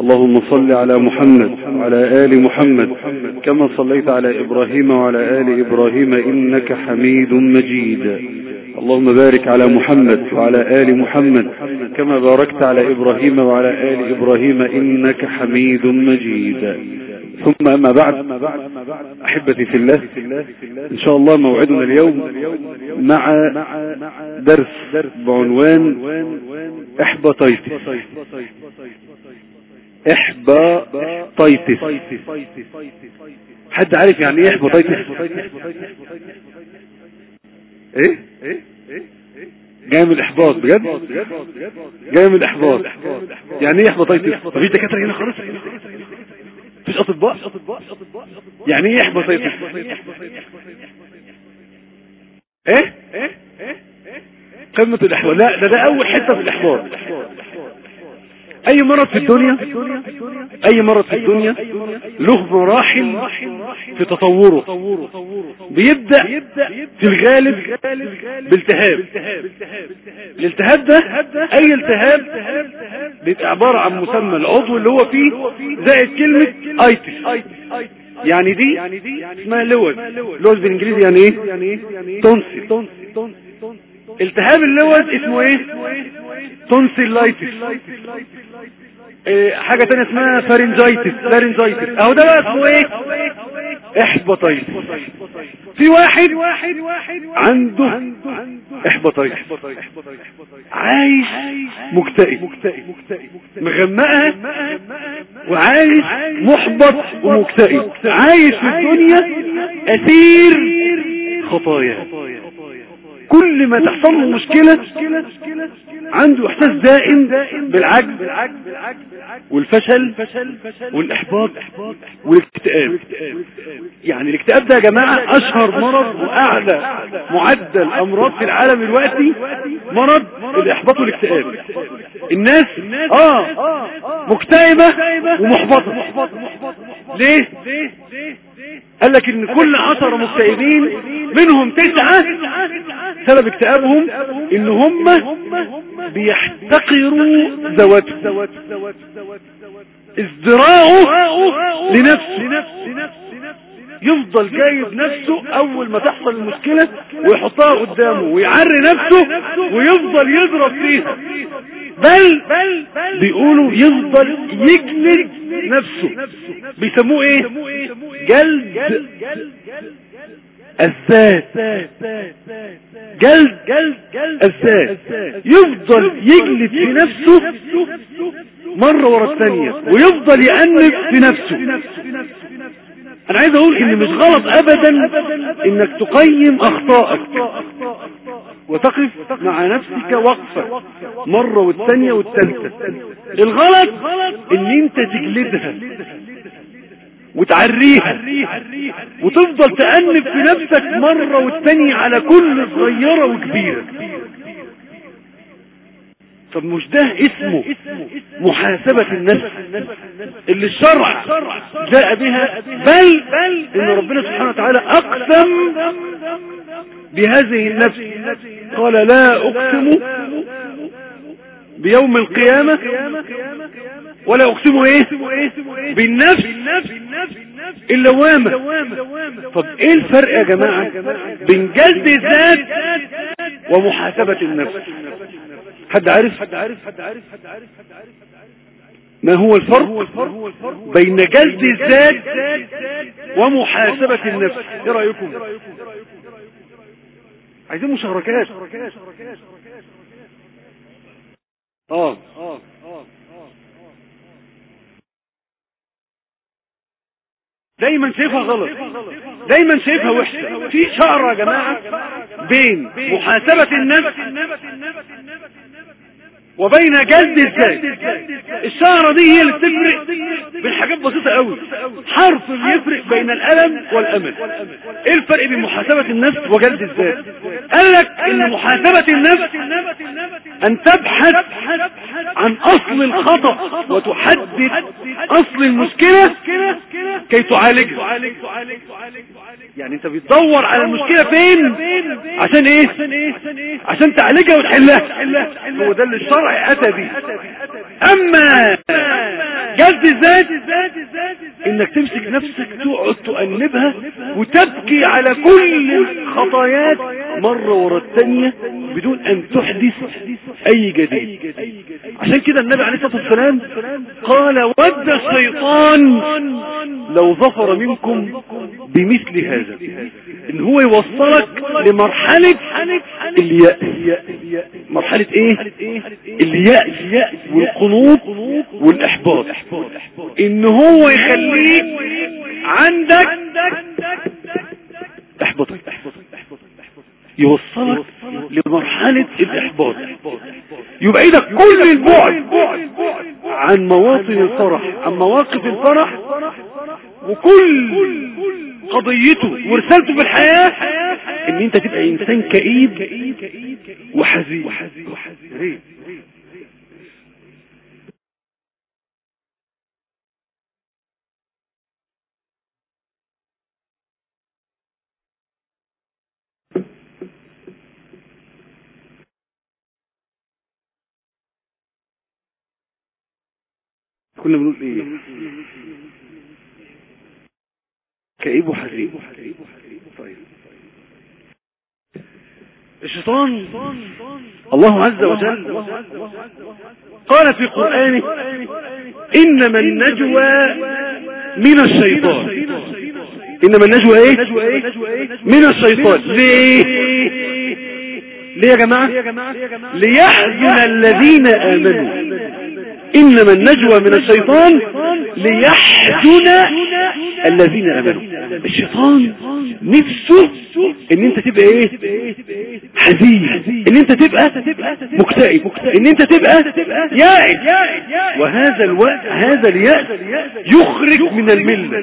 اللهم صل على محمد وعلى آل محمد كما صليت على إبراهيم وعلى آل إبراهيم إنك حميد مجيد. اللهم بارك على محمد وعلى آل محمد كما باركت على إبراهيم وعلى آل إبراهيم إنك حميد مجيد. ثم أما بعد أحبتي في الله إن شاء الله موعدنا اليوم مع درس بعنوان إحباطيتس إحباطيتس حد عارف يعني إيه إحباطيتس إيه؟ جاي من الإحباط بجد؟ جاي من الإحباط. يعني إيه إحباطيتس مفيش دكاترة هنا خالص؟ مفيش أطباء؟ يعني إيه إحباطيتس إيه؟ قمة الإحباط. لا ده ده أول حتة في الإحباط. أي مرض في الدنيا؟ أي مرض في الدنيا؟ له مراحل في تطوره. بيبدأ في الغالب بالتهاب. الالتهاب ده أي التهاب بيبقى عبارة عن مسمى العضو اللي هو فيه زائد كلمة itis يعني دي اسمها لوز. لوز بالإنجليزي يعني إيه؟ tonsil التهاب اللوز اسمه إيه؟ tonsillitis إيه حاجة تانية اسمها pharyngitis pharyngitis أهو ده بقى اسمه إيه؟ احباطيتس في واحد عنده احباطيتس عايش مكتئب. مغمقها وعايش محبط ومكتئب. عايش في الدنيا اسير خطايا. كل ما تحصل له مشكلة عنده إحساس دائم بالعجز والفشل والإحباط والاكتئاب. يعني الاكتئاب ده يا جماعة أشهر مرض وأعلى معدل أمراض في العالم دلوقتي مرض الإحباط والاكتئاب. الناس آه مكتئبة ومحبطة. ليه؟ قال لك إن كل عشرة مكتئبين منهم تسعة سبب اكتئابهم إن هم بيحتقروا ذواتهم ازدراعه لنفسه. يفضل جايب نفسه أول ما تحصل المشكلة ويحطها قدامه ويعري نفسه ويفضل يضرب فيها. بل بيقولوا يفضل يجلد نفسه. بيسموه إيه؟ جلد الذات. جلد الذات. يفضل يجلد في نفسه مرة ورا الثانية ويفضل يأنب في نفسه. أنا عايز أقول إن مش غلط ابدا إنك تقيم أخطائك. وتقف مع نفسك وقفة مرة والثانية والثالثة. الغلط ان انت تجلدها وتعريها وتفضل تأنب في نفسك مرة والثانية على كل صغيرة وكبيرة. طب مش ده اسمه محاسبة النفس؟ اللي الشرع جاء بها بل إن ربنا سبحانه وتعالى أقسم بهذه النفس. قال لا أقسم بيوم القيامة ولا أقسم إيه؟ بالنفس اللوامة. طب إيه الفرق يا جماعة بين جلد الذات ومحاسبة النفس؟ حد عارف؟ حد عارف حد عارف حد عارف حد عارف ما هو الفرق بين جلد الذات ومحاسبة النفس. إيه رأيكم؟ عايزين مشاركات. آه. دايما شايفها غلط. دايما شايفها وحشة. في شعر يا جماعة بين محاسبة النفس. وبين جلد الذات الشعرة دي هي اللي بتفرق بين حاجات بسيطة قوي. حرف بيفرق بين الألم والأمل. إيه الفرق بين محاسبة النفس وجلد الذات؟ قال لك إن محاسبة النفس أن تبحث عن أصل الخطأ وتحدد أصل المشكلة كي تعالجها. يعني أنت بتدور على المشكلة فين؟ عشان إيه؟ عشان تعالجها وتحلها. هو ده اللي الشرع اتى به أما جلد الذات إنك تمسك نفسك تقعد تؤنبها وتبكي على كل الخطايات مرة ورا الثانية بدون أن تحدث أي جديد. عشان كده النبي عليه الصلاة والسلام قال ود الشيطان لو ظفر منكم بمثل هذا. إن هو يوصلك لمرحلة اليأس. مرحلة إيه؟ اليأس والقنوط والإحباط. إن هو يخليك عندك احبطك يوصلك لمرحلة الإحباط. يبعدك كل البعد عن مواطن الفرح. عن مواقف الفرح وكل قضيته ورسالته في الحياة إن أنت تبقى إنسان كئيب وحزين. كنا بنقول إيه؟ كئيب وحزين. طيب. الشيطان. الله عز وجل قال في قرآنه إنما النجوى من الشيطان. إنما النجوى إيه؟ من الشيطان. ليه؟ ليه يا جماعة؟ ليحزن الذين آمنوا. إنما النجوى من الشيطان ليحزن الذين آمنوا. الشيطان نفسه إن أنت تبقى إيه؟ حزين. إن أنت تبقى مكتئب. إن أنت تبقى يائس. وهذا الوقت هذا اليأس يخرج من الملة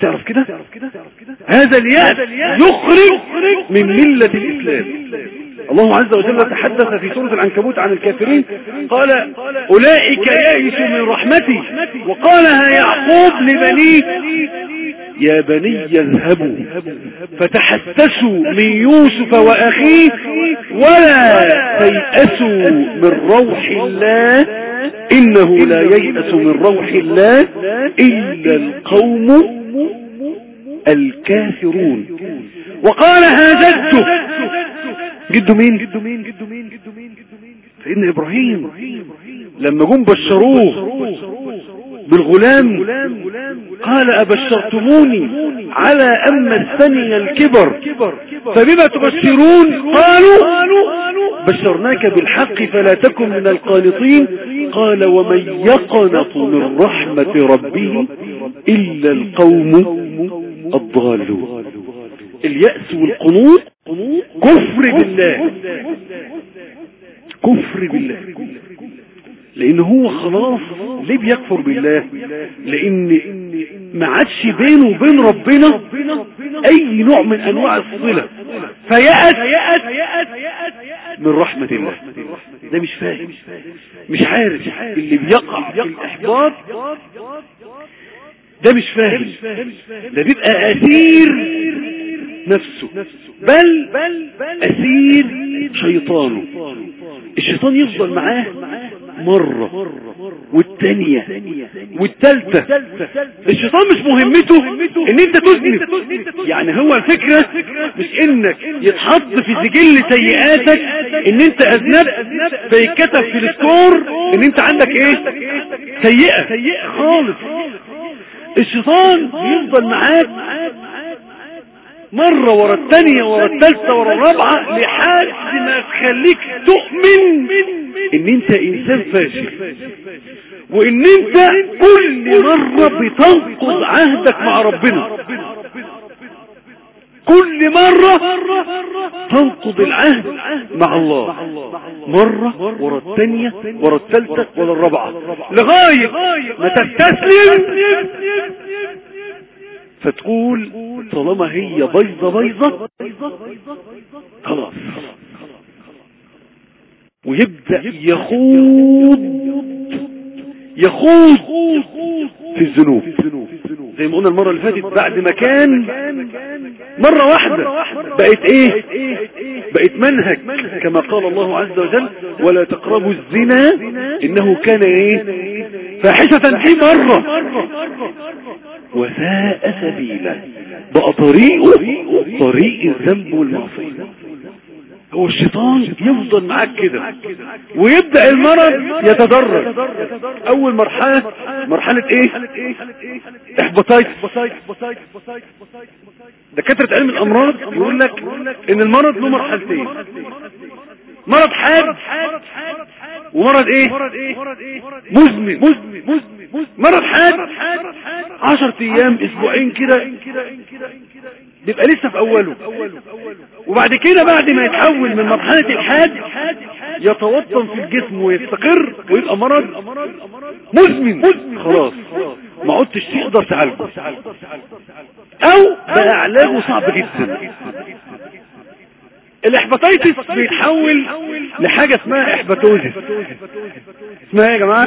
تعرف كده؟ هذا اليأس يخرج من ملة الإسلام. الله عز وجل تحدث في سورة العنكبوت عن الكافرين قال أولئك يائسوا من رحمتي. وقالها يعقوب لبنيه يا بني اذهبوا فتحسسوا من يوسف وأخيه ولا تيأسوا من روح الله إنه لا ييأس من روح الله إلا القوم الكافرون. وقالها جده جده مين؟ سيدنا إبراهيم. لما جم بشروه بالغلام قال أبشرتموني على أن مسني الكبر. فبما تبشرون؟ قالوا بشرناك بالحق فلا تكن من القانطين. قال ومن يقنط من رحمة ربه إلا القوم الضالون. اليأس والقنوط كفر بالله. كفر بالله. لأن هو خلاص ليه بيكفر بالله؟ لأن ما عادش بينه وبين ربنا أي نوع من أنواع الصلة. فيأس من رحمة الله. ده مش فاهم. مش عارف اللي بيقع في الإحباط. ده مش فاهم. ده بيبقى اسير نفسه. بل أسير شيطانه. الشيطان يفضل معاه مرة والتانية والتالتة. الشيطان مش مهمته إن أنت تذنب يعني هو الفكرة مش إنك يتحط في سجل سيئاتك إن أنت أذنبت فيتكتب في السكور إن أنت عندك إيه؟ سيئة. خالص. الشيطان يفضل معاك مرة ورا الثانية ورا الثالثة ورا الرابعة لحد ما تخليك تؤمن إن أنت إنسان فاشل. وإن أنت كل مرة بتنقض عهدك مع ربنا. كل مرة تنقض العهد مع الله. مرة ورا الثانية ورا الثالثة ورا الرابعة. لغاية ما تستسلم فتقول طالما هي بيضة بيضة خلاص. ويبدأ يخوض يخوض في الذنوب. زي ما قلنا المرة اللي فاتت بعد ما كان مرة واحدة بقت إيه؟ بقت منهج كما قال الله عز وجل ولا تقربوا الزنا إنه كان إيه؟ فاحشة في مرة. وساء سبيلا. بقى طريقه طريق الذنب والمعصية. هو الشيطان يفضل معاك كده ويبدأ المرض يتدرج أول مرحلة مرحلة إيه؟ احبطايت دكاترة علم الأمراض يقول لك إن المرض له مرحلتين. مرض حاد ومرض إيه؟ مزمن. مرض حاد عشر أيام أسبوعين كده بيبقى لسه في أوله. وبعد كده بعد ما يتحول من مرحلة الحاد يتوطن في الجسم ويستقر ويبقى مرض مزمن. خلاص. ما عدتش تقدر تعالجه. أو بقى علاجه صعب جدا. الاحباتيتس بيتحول لحاجة اسمها احباتوزيس اسمها إيه يا جماعة؟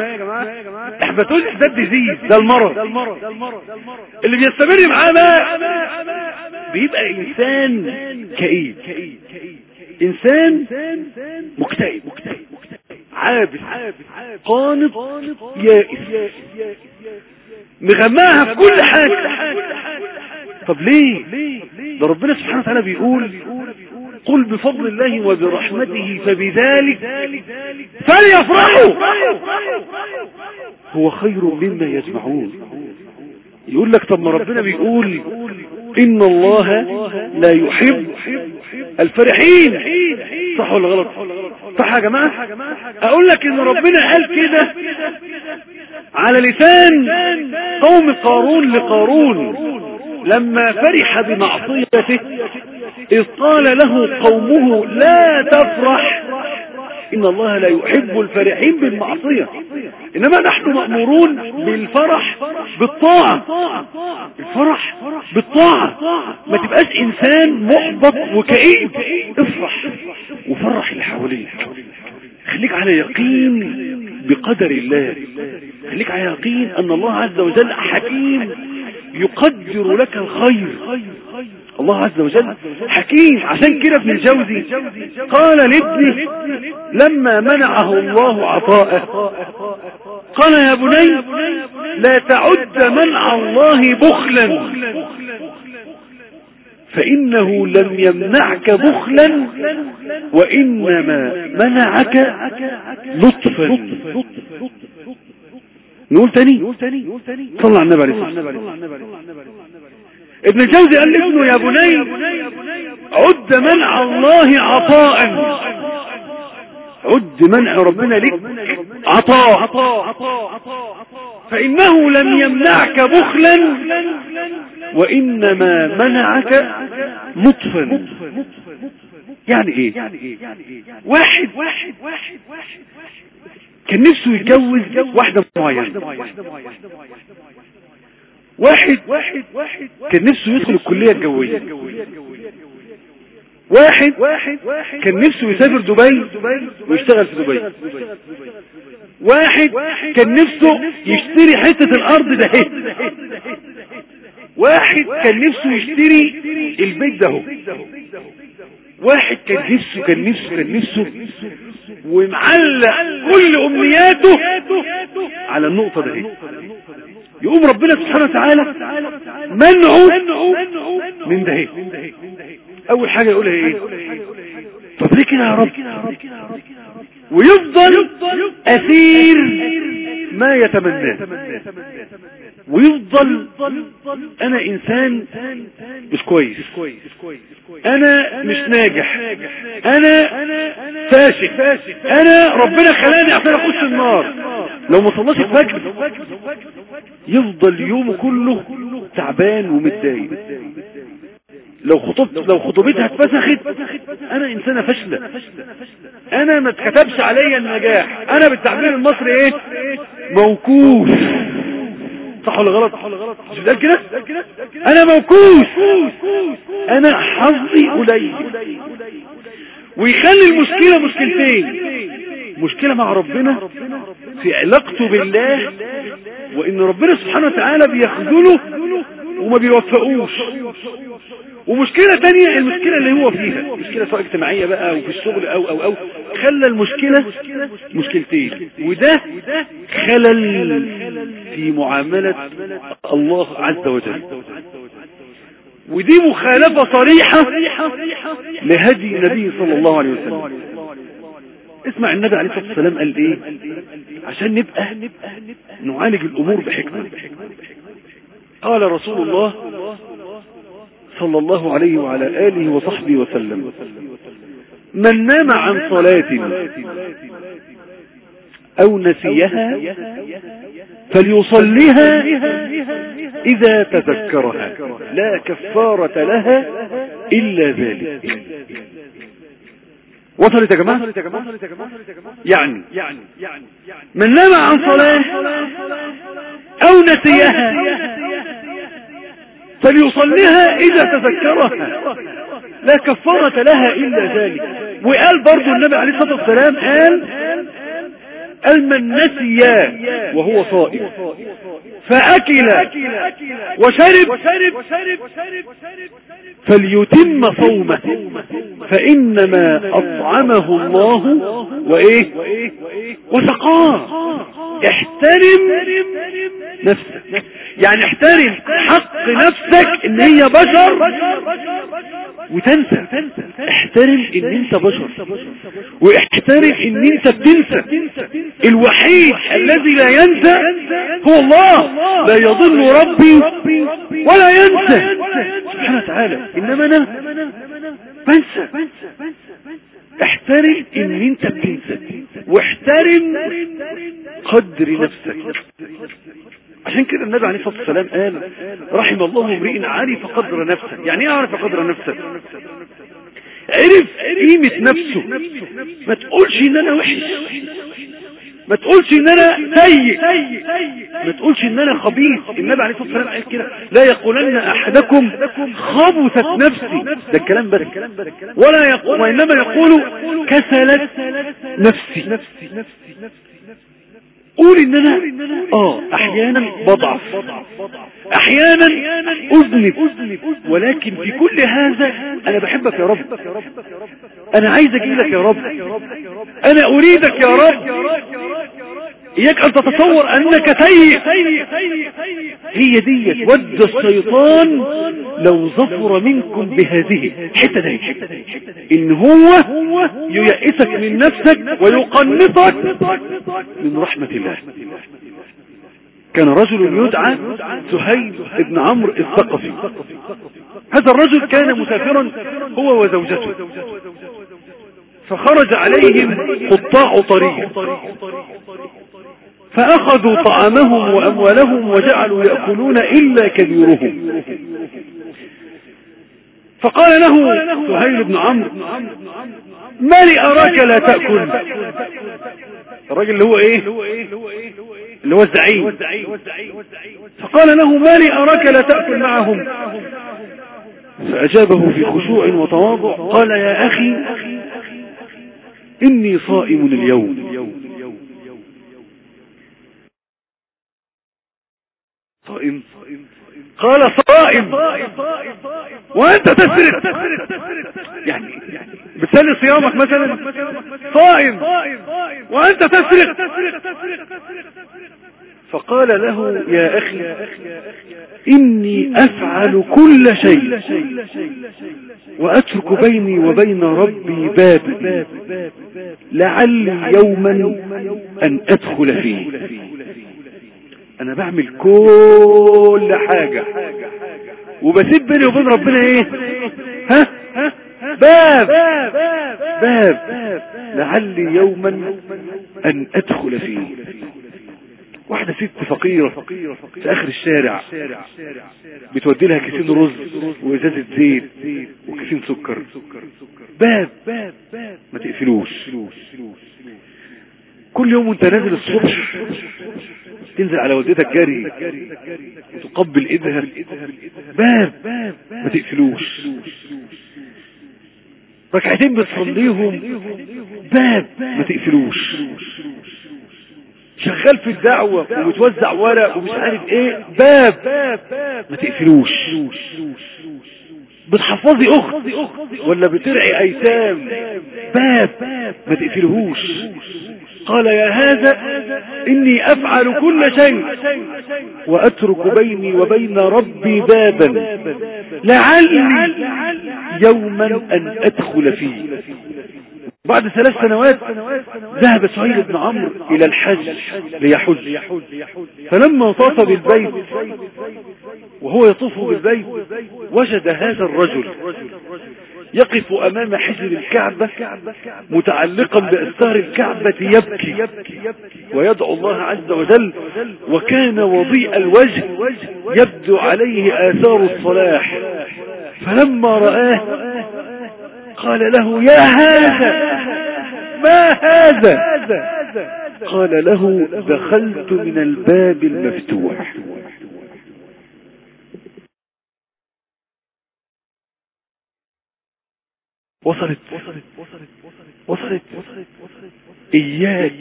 احباتوزيس ده الديزيز ده المرض اللي بيستمر معاه بقى بيبقى إنسان كئيب. إنسان مكتئب. عابس قانط يائس. مغماها في كل حاجة. طب ليه؟ ده ربنا سبحانه وتعالى بيقول قل بفضل الله وبرحمته فبذلك فليفرحوا. هو خير مما يجمعون يقول لك طب ما ربنا بيقول إن الله لا يحب الفرحين. صح ولا غلط؟ صح يا جماعة؟ أقول لك إن ربنا قال كده على لسان قوم قارون لقارون لما فرح بمعصيته إذ قال له قومه لا تفرح. إن الله لا يحب الفرحين بالمعصية. إنما نحن مأمورون بالفرح بالطاعة. الفرح بالطاعة. ما تبقاش إنسان محبط وكئيب. افرح وفرح اللي حواليك. خليك على يقين بقدر الله. خليك على يقين أن الله عز وجل حكيم يقدر لك الخير. الله عز وجل حكيم. عشان كده ابن الجوزي قال لابنه لما منعه الله عطاءه قال يا بني لا تعد منع الله بخلا فإنه لم يمنعك بخلا وإنما منعك لطفا. نقول تاني؟ صلى على النبي عليه الصلاة ابن الجوزي قال لابنه يا بني عد منع الله عطاء. عد منع ربنا لك عطاء. فإنه لم يمنعك بخلا وإنما منعك لطفا يعني إيه؟ واحد كان نفسه يتجوز واحدة معينة. واحد. واحد. واحد. كان نفسه يدخل الكلية الجوية. واحد. واحد. كان نفسه يسافر دبي ويشتغل في دبي. واحد. كان نفسه يشتري حتة الأرض ده واحد. كان نفسه يشتري البيت ده واحد. كان نفسه كان نفسه كان نفسه ومعلق كل أمنياته على النقطة ده يقوم ربنا سبحانه وتعالى منعه من ده. أول حاجة يقولها إيه؟ طب ليه كده يا رب. ويفضل اسير ما يتمناه. ويفضل أنا إنسان مش كويس. أنا مش ناجح. أنا فاشل. أنا ربنا خلاني عشان أخش النار. لو ما صلاش الفجر يفضل يومه كله تعبان ومتضايق. لو خطبت لو خطوبتها اتفسخت أنا إنسانة فاشلة. أنا ما اتكتبش عليا النجاح. أنا بالتعبير المصري إيه؟ موكوس صح ولا غلط؟ مش بتقال كده أنا موكوس أنا حظي قليل. ويخلي المشكلة مشكلتين. مشكلة مع ربنا في علاقته بالله وإن ربنا سبحانه وتعالى بيخذله وما بيوفقوش. ومشكلة تانية المشكلة اللي هو فيها مشكلة سواء اجتماعية بقى أو في الشغل أو أو أو خلى المشكلة مشكلتين. وده خلل في معاملة الله عز وجل. ودي مخالفة صريحة لهدي النبي صلى الله عليه وسلم. اسمع النبي عليه الصلاة والسلام قال إيه؟ عشان نبقى نعالج الأمور بحكمة. قال رسول الله صلى الله عليه وعلى آله وصحبه وسلم من نام عن صلاة أو نسيها فليصليها إذا تذكرها لا كفارة لها إلا ذلك وصلت يا جماعة يعني من نام عن صلاة أو نسيها فليصليها إذا تذكرها. لا كفارة لها إلا ذلك. وقال برضو النبي عليه الصلاة والسلام قال قال من نسي وهو صائم. فأكل وشرب فليتم صومه فإنما أطعمه الله وإيه؟ وسقاه. احترم نفسك. يعني احترم حق نفسك إن هي بشر وتنسى. احترم إن أنت بشر. واحترم إن أنت بتنسى الوحيد الذي لا ينسى هو الله. لا يضل ربي ولا ينسى. سبحانه وتعالى. إنما أنا بنسى احترم إن أنت بتنسى واحترم قدر نفسك. عشان كده النبي عليه الصلاة والسلام قال رحم الله امرئ عرف قدر نفسه. يعني إيه عرف قدر نفسه؟ عرف قيمة نفسه. ما تقولش إن أنا وحش. ما تقولش إن أنا سيء ما تقولش إن أنا خبيث. النبي عليه الصلاة والسلام قال كده لا يقولن أحدكم خبثت نفسي. ده الكلام بس. ولا يقول وإنما يقول كسلت نفسي. قول ان أنا آه أحيانا بضعف أحيانا أذنب. ولكن في كل هذا أنا بحبك يا رب. أنا عايز اجيلك يا رب. أنا أريدك يا رب. اياك أن تتصور أنك سيء هي دي ود الشيطان لو ظفر منكم بهذه. حتة دي. إن هو ييئسك من نفسك ويقنطك من رحمة الله. كان رجل يدعى سهيل بن عمرو الثقفي. هذا الرجل كان مسافرا هو وزوجته. فخرج عليهم قطاع طريق. فأخذوا طعامهم وأموالهم وجعلوا يأكلون إلا كبيرهم. فقال له سهيل بن عمرو ما لي أراك لا تأكل. الراجل اللي هو إيه؟ اللي هو الزعيم. فقال له ما لي أراك لا تأكل معهم. فأجابه في خشوع وتواضع قال يا أخي إني صائم اليوم. صائم. قال صائم. وأنت تسرق. يعني بتسلي صيامك مثلا؟ صائم. وأنت تسرق. فقال له يا أخي إني أفعل كل شيء وأترك بيني وبين ربي باب لعلي يوما أن أدخل فيه. أنا بعمل كل حاجة. وبسيب بيني وبين ربنا إيه؟ ها؟ باب. باب. لعلي يوما أن أدخل فيه. واحدة ست فقيرة في آخر الشارع بتودي لها كيسين رز وإزازة زيت وكيسين سكر. باب. ما تقفلوش. كل يوم وانت نازل الصبح تنزل على والدتك جري وتقبل ايدها باب. ما تقفلوش. ركعتين بتصليهم. باب. ما تقفلوش. شغال في الدعوة وبتوزع ورق ومش عارف إيه. باب. ما تقفلوش. بتحفظي أخت ولا بترعي أيتام. باب. ما تقفلهوش. قال يا هذا إني أفعل كل شيء وأترك بيني وبين ربي بابا لعلي يوما أن أدخل فيه. بعد ثلاث سنوات ذهب سهيل بن عمرو إلى الحج ليحج. فلما طاف بالبيت وهو يطوف بالبيت وجد هذا الرجل يقف أمام حجر الكعبة متعلقا بأستار الكعبة يبكي ويدعو الله عز وجل وكان وضيء الوجه يبدو عليه آثار الصلاح. فلما رآه قال له يا هذا! ما هذا؟ قال له دخلت من الباب المفتوح. وصلت وصلت إياك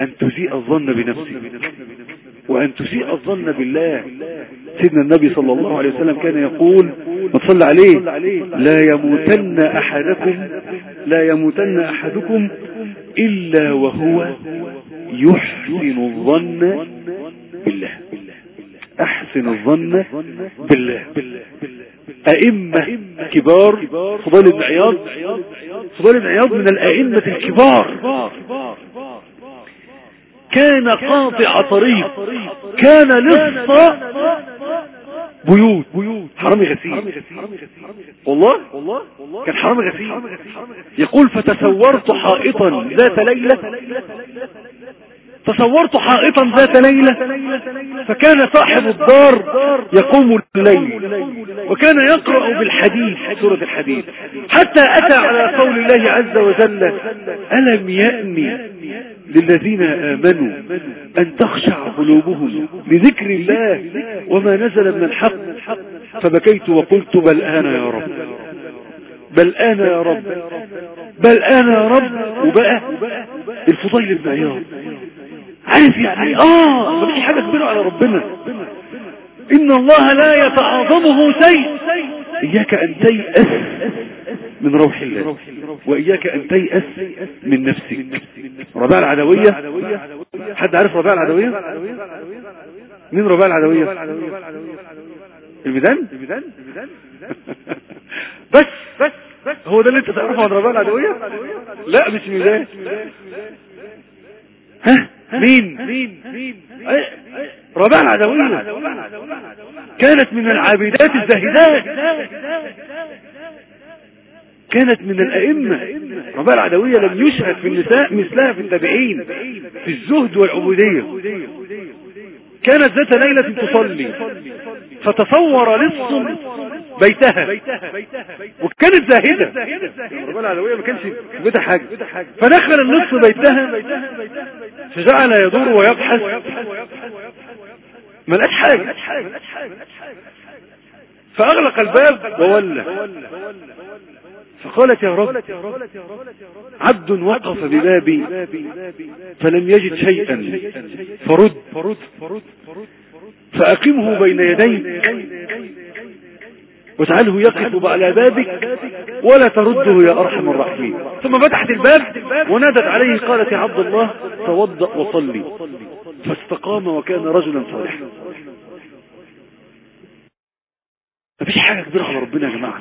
أن تسيء الظن بنفسك وأن تسيء الظن بالله. سيدنا النبي صلى الله عليه وسلم كان يقول وصلى عليه لا يموتن أحدكم لا يموتن أحدكم إلا وهو يحسن الظن بالله أحسن الظن بالله. أئمة كبار فضال بن عياض فضال بن عياض من الأئمة الكبار. كان قاطع طريق كان لص بيوت. حرامي غسيل. والله؟ كان حرامي غسيل. يقول فتصورت حائطا ذات ليلة. تصورت حائطا ذات ليلة فكان صاحب الدار يقوم الليل وكان يقرأ بالحديث سورة الحديث حتى أتى على قول الله عز وجل ألم يأني للذين آمنوا أن تخشع قلوبهم لذكر الله وما نزل من الحق؟ فبكيت وقلت بل أنا يا رب بل أنا يا رب بل أنا يا رب وبقى الفضيل بن عياض عارف يعني آه ما فيش حاجة كبيرة على ربنا. إن الله لا يتعاظمه شيء. إياك أن تيأس من روح الله وإياك أن تيأس من نفسك. رباع العدوية؟ حد عارف رباع العدوية؟ مين رباع العدوية؟ الميدان؟ بس بس هو ده اللي أنت تعرفه عن رباع العدوية؟ لا مش الميدان ها؟ مين؟ رباع العدوية كانت من العابدات الزاهدات. كانت من الأئمة. رباع العدوية لم يشهد في النساء مثلها في التابعين في الزهد والعبودية. كانت ذات ليلة تصلي. فتصور لص بيتها. وكانت زاهدة. رباع العدوية ما كانش بيتها حاجة. فدخل النص بيتها. فجعل يدور ويبحث. ما لقاش حاجة. فأغلق الباب وولى. فقالت يا رب عبد وقف ببابي فلم يجد شيئا. فرد. فأقمه بين يديك واجعله يقف على بابك ولا ترده يا أرحم الراحمين. ثم فتحت الباب ونادت عليه قالت يا عبد الله توضأ وصلي. فاستقام وكان رجلا صالحا. مفيش حاجة كبيرة على ربنا يا جماعة.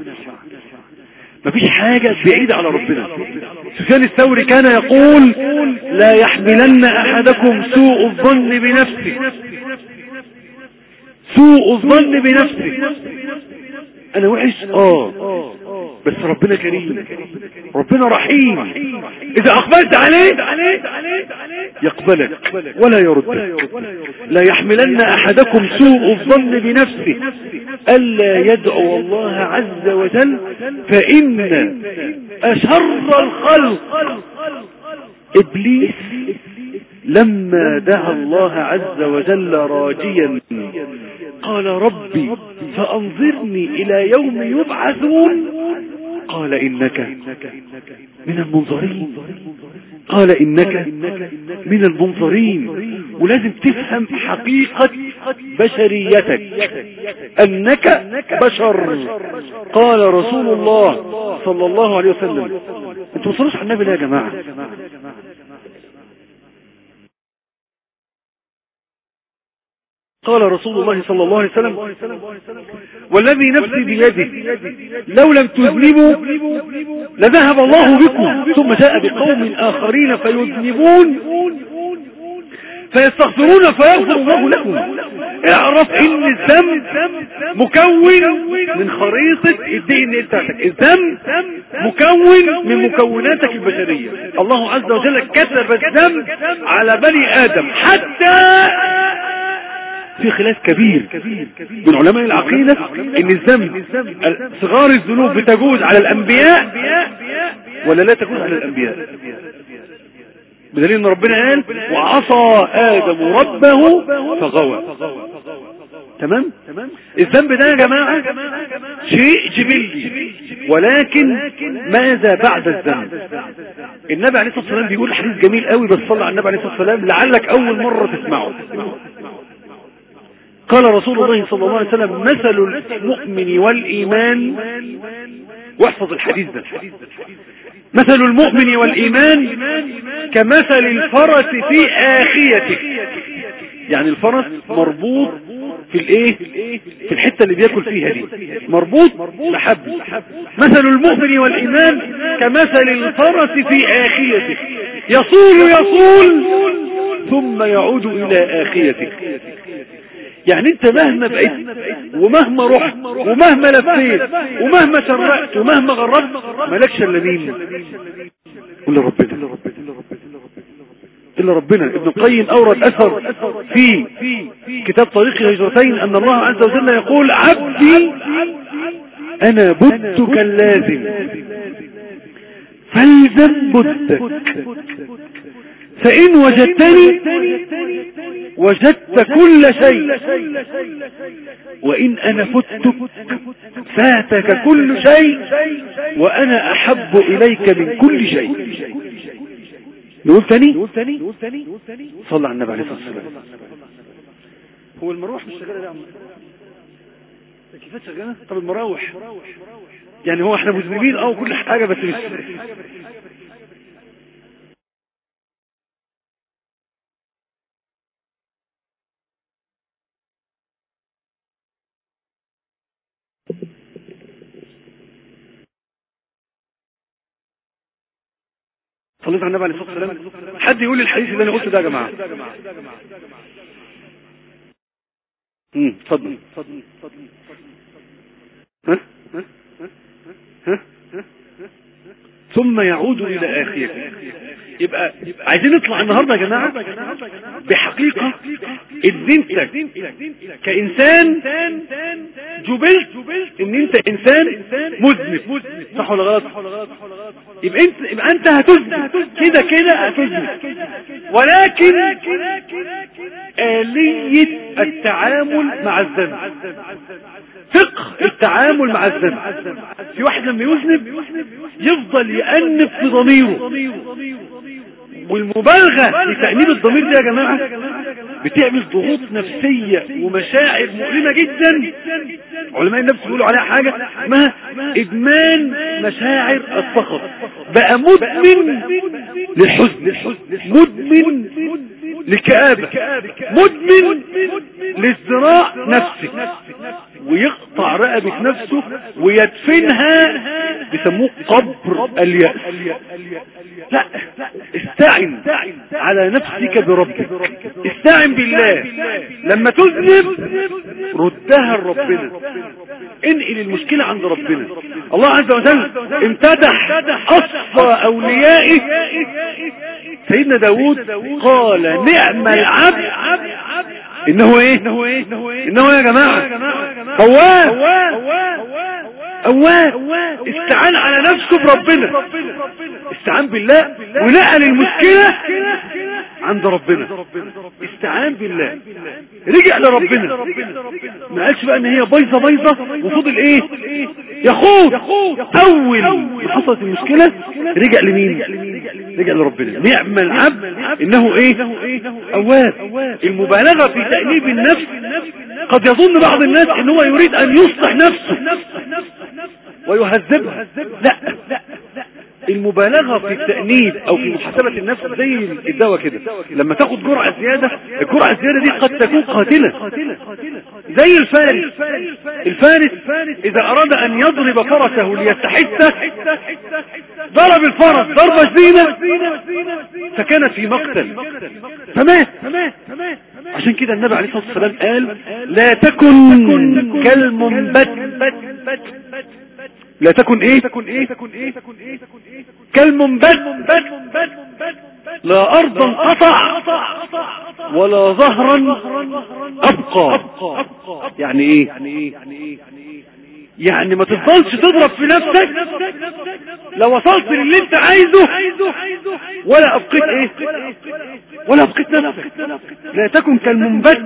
مفيش حاجة بعيدة على ربنا. سفيان الثوري كان يقول لا يحملن أحدكم سوء الظن بنفسه. سوء الظن بنفسه أنا وحش؟ آه. بس ربنا كريم. ربنا رحيم. إذا أقبلت عليه يقبلك ولا يردك لا يحملن أحدكم سوء الظن بنفسه. ألا يدعو الله عز وجل فإن أشر الخلق. إبليس لما دعا الله عز وجل راجيا قال ربي فأنظرني إلى يوم يبعثون. قال إنك من المنظرين. قال إنك من المنظرين. ولازم تفهم حقيقة بشريتك. أنك بشر. قال رسول الله صلى الله عليه وسلم. أنتوا وصلوش على النبي لا يا جماعة؟ قال رسول الله صلى الله عليه وسلم والذي نفسي بيده لو لم تذنبوا لذهب الله بكم ثم جاء بقوم آخرين فيذنبون فيستغفرون فيغفر الله لكم. اعرف إن الذنب مكون من خريطة الدي ان بتاعتك. الذنب مكون من مكوناتك البشرية. الله عز وجل كتب الذنب على بني آدم حتى في خلاف كبير من علماء العقيدة إن الذنب صغار الذنوب بتجوز على الأنبياء ولا لا تجوز على الأنبياء. بدليل إن ربنا قال وعصى آدم ربه فغوى. تمام؟ الذنب ده يا جماعة شيء جبلي ولكن ماذا بعد الذنب؟ النبي عليه الصلاة والسلام بيقول حديث جميل قوي بس صلى على النبي عليه الصلاة والسلام لعلك أول مرة تسمعه. قال رسول الله صلى الله عليه وسلم مثل المؤمن والإيمان. واحفظ الحديث ده. مثل المؤمن والإيمان كمثل الفرس في آخيته. يعني الفرس مربوط في الإيه؟ في الحتة اللي بياكل فيها دي. مربوط بحبل مثل المؤمن والإيمان كمثل الفرس في آخيته. يصول يصول ثم يعود إلى آخيته. يعني انت مهما بقيت ومهما رحت ومهما لفيت ومهما شرقت ومهما غربت مالكش إلا مين؟ إلا ربنا. إلا ربنا. ابن القيم أورد أثر في كتاب طريق الهجرتين أن الله عز وجل يقول عبدي أنا بدتك اللازم فالزم بدك فإن وجدتني وجدت كل شيء. وإن أنا فتك فاتك كل شيء وأنا أحب إليك من كل شيء. نقول تاني؟ صلى على النبي عليه الصلاة والسلام. هو المروح مش شغالة عم. كيفات شغالة؟ طب المراوح. يعني هو إحنا مذنبين آه كل حاجة بس مش صليت على النبي عليه الصلاة والسلام. حد يقول لي الحديث اللي أنا قلته ده يا جماعة؟ امم اتفضل. ها؟ ها؟ ثم يعود إلى اخره يبقى عايزين نطلع النهارده يا جماعة؟ بحقيقة ان انت كإنسان جبلت إن أنت إنسان مذنب. صح ولا غلط؟ يبقى انت يبقى أنت هتذنب. كده كده هتذنب. ولكن آلية التعامل مع الذنب. فقه التعامل مع الذنب. في واحد لما يذنب يفضل يأنب في ضميره. والمبالغة لتأنيب الضمير دي يا جماعة بتعمل ضغوط نفسية ومشاعر مؤلمة جدا. علماء النفس بيقولوا عليها حاجة اسمها إدمان مشاعر السخط بقى مدمن للحزن مدمن للكآبة مدمن للزراع نفسي. ويقطع رقبة نفسه ويدفنها بيسموه قبر اليأس. لا استعن على نفسك بربك. استعن بالله. لما تذنب ردها لربنا. انقل المشكلة عند ربنا. الله عز وجل امتدح أصفى أوليائه. سيدنا داود قال نعم العبد انه إيه انه يا جماعة هواه أواب. استعان على نفسه بربنا. استعان بالله ونقل المشكلة عند ربنا. استعان بالله. رجع لربنا. ما قالش بقى إن هي بايظة بايظة. وفضل إيه؟ يخوض. أول ما حصلت المشكلة رجع لمين؟ رجع لربنا. نعم العبد إنه إيه؟ أواب. المبالغة في تأنيب النفس قد يظن بعض الناس إن هو يريد أن يصلح نفسه. ويهذبها. لا. المبالغة في التأنيب أو في محاسبة النفس زي الدواء كده. لما تاخد جرعة زيادة الجرعة الزيادة دي قد تكون قاتلة. زي الفارس. الفارس إذا أراد أن يضرب فرسه ليستحثه ضرب الفرس ضربة شديدة فكان في مقتل. فمات عشان كده النبي عليه الصلاة والسلام قال لا تكن كالمنبت. لا تكن إيه؟ كالمنبت. لا أرضا قطع ولا ظهرا أبقى. يعني إيه؟ يعني ما تفضلش تضرب في نفسك لو وصلت للي انت عايزه ولا ابقيت إيه؟ ولا ابقيت نفسك. لا تكن كالمنبت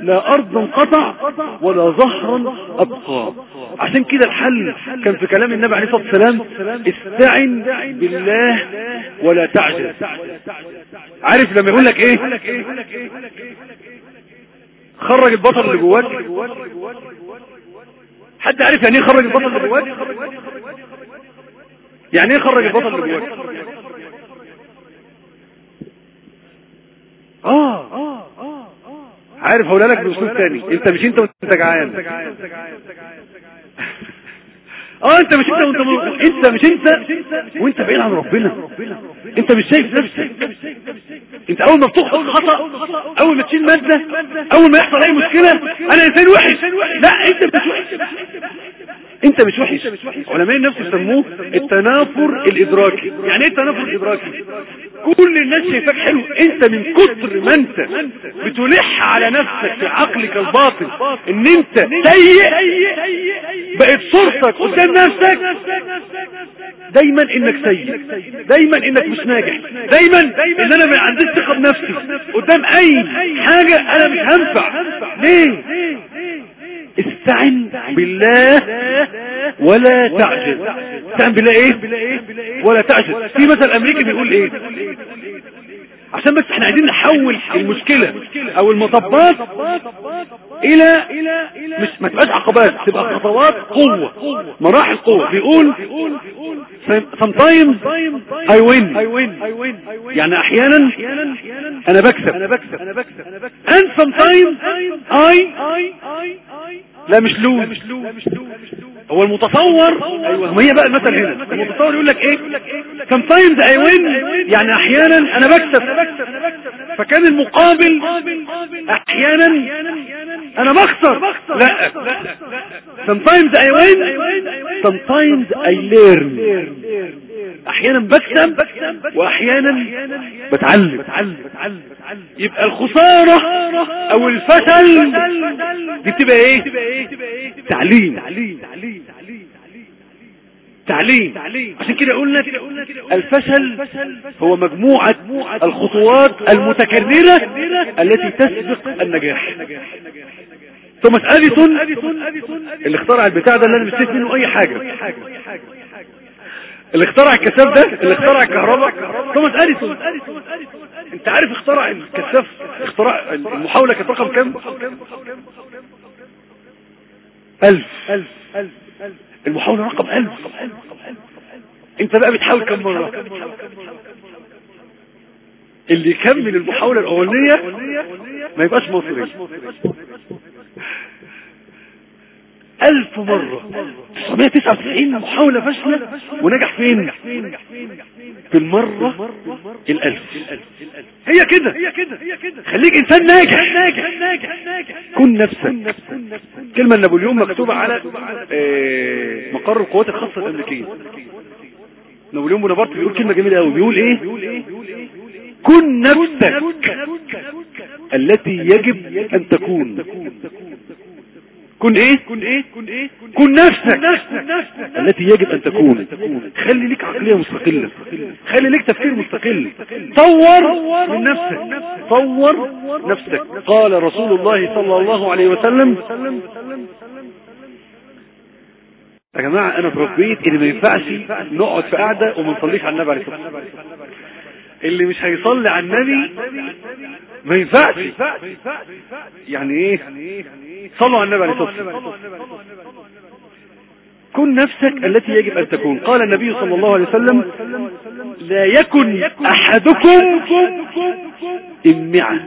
لا أرض قطع ولا ظهرا أبقى. عشان كده الحل كان في كلام النبي عليه الصلاة والسلام استعن بالله ولا تعجز عارف لما يقول لك إيه؟ خرج البطل اللي جواك. حد عارف يعني إيه خرج البطل اللي جواك يعني إيه خرج البطل اللي جواك آه عارف هقولها لك بأسلوب تاني. أنت مش أنت وأنت جعان. آه أنت مش أنت وأنت م... أنت مش أنت وأنت بعيد عن ربنا. أنت مش شايف نفسك. أنت أول ما بتخطئ خطأ أول ما تشيل مادة أول ما يحصل أي مشكلة أنا إنسان وحش. لا أنت مش وحش. أنت مش وحش. علماء النفس يسموه التنافر الإدراكي. يعني إيه التنافر الإدراكي؟ كل الناس شايفاك حلو. انت من كتر ما انت بتلح على نفسك في عقلك الباطن ان انت سيء بقت صورتك قدام نفسك. دايما انك سيء. دايما انك مش ناجح. دايما ان أنا ما عنديش ثقة بنفسي قدام أي حاجة أنا مش هنفع. ليه؟ استعن بالله ولا تعجز استعن بالله إيه؟ ولا تعجز في مثل امريكي بيقول إيه؟ عشان بس إحنا عايزين نحول المشكلة أو المطبات إلى مش ما تبقاش عقبات تبقى خطوات قوة. مراحل قوة. بيقول sometimes I win. يعني أحيانا أنا بكسب. and sometimes I لا مش لوز هو المتصور. أيوه. ما هي بقى المثل هنا. المتصور يقول لك إيه؟ Sometimes I win. يعني أحيانا أنا بكسب. فكان المقابل أحيانا أنا بخسر. لا. Sometimes I win. Sometimes I learn. أحيانا بكسب وأحيانا بتعلم. يبقى الخسارة أو الفشل دي بتبقى إيه؟ تعليم. تعليم. عشان كده قلنا الفشل هو مجموعة الخطوات المتكررة التي تسبق النجاح. توماس أديسون اللي اخترع البتاع ده اللي أنا مش منه أي حاجة. اللي اخترع الكساف ده اللي اخترع الكهرباء توماس أديسون. انت عارف اخترع الكساف اختراع المحاولة كانت رقم كام؟ ألف. المحاولة رقم ألف. انت بقى بتحاول كم مرة؟ اللي يكمل المحاولة الأولانية ما يبقاش مصري. ألف مرة. 999 محاولة فاشلة ونجح فين في المرة الألف. هي كده. خليك إنسان ناجح. كن نفسك. كلمة نابليون مكتوبة على آه، مقر القوات الخاصة الأمريكية. نابليون بونابرت بيقول كلمة جميلة قوي بيقول إيه؟ كن نفسك. التي يجب أن تكون. كن إيه؟ كن إيه؟ كن نفسك. التي يجب أن تكون. خلي لك عقلية مستقلة. خلي لك تفكير مستقل. طور من نفسك. طور نفسك. قال رسول الله صلى الله عليه وسلم. يا جماعة أنا اتربيت ان ما ينفعش نقعد في قعدة وما نصليش على النبي عليه الصلاة والسلام. اللي مش هيصلي على النبي ما ينفعش. يعني إيه؟ صلوا على النبي عليه الصلاة والسلام. كن نفسك التي يجب أن تكون. قال النبي صلى الله عليه وسلم لا يكن أحدكم امعة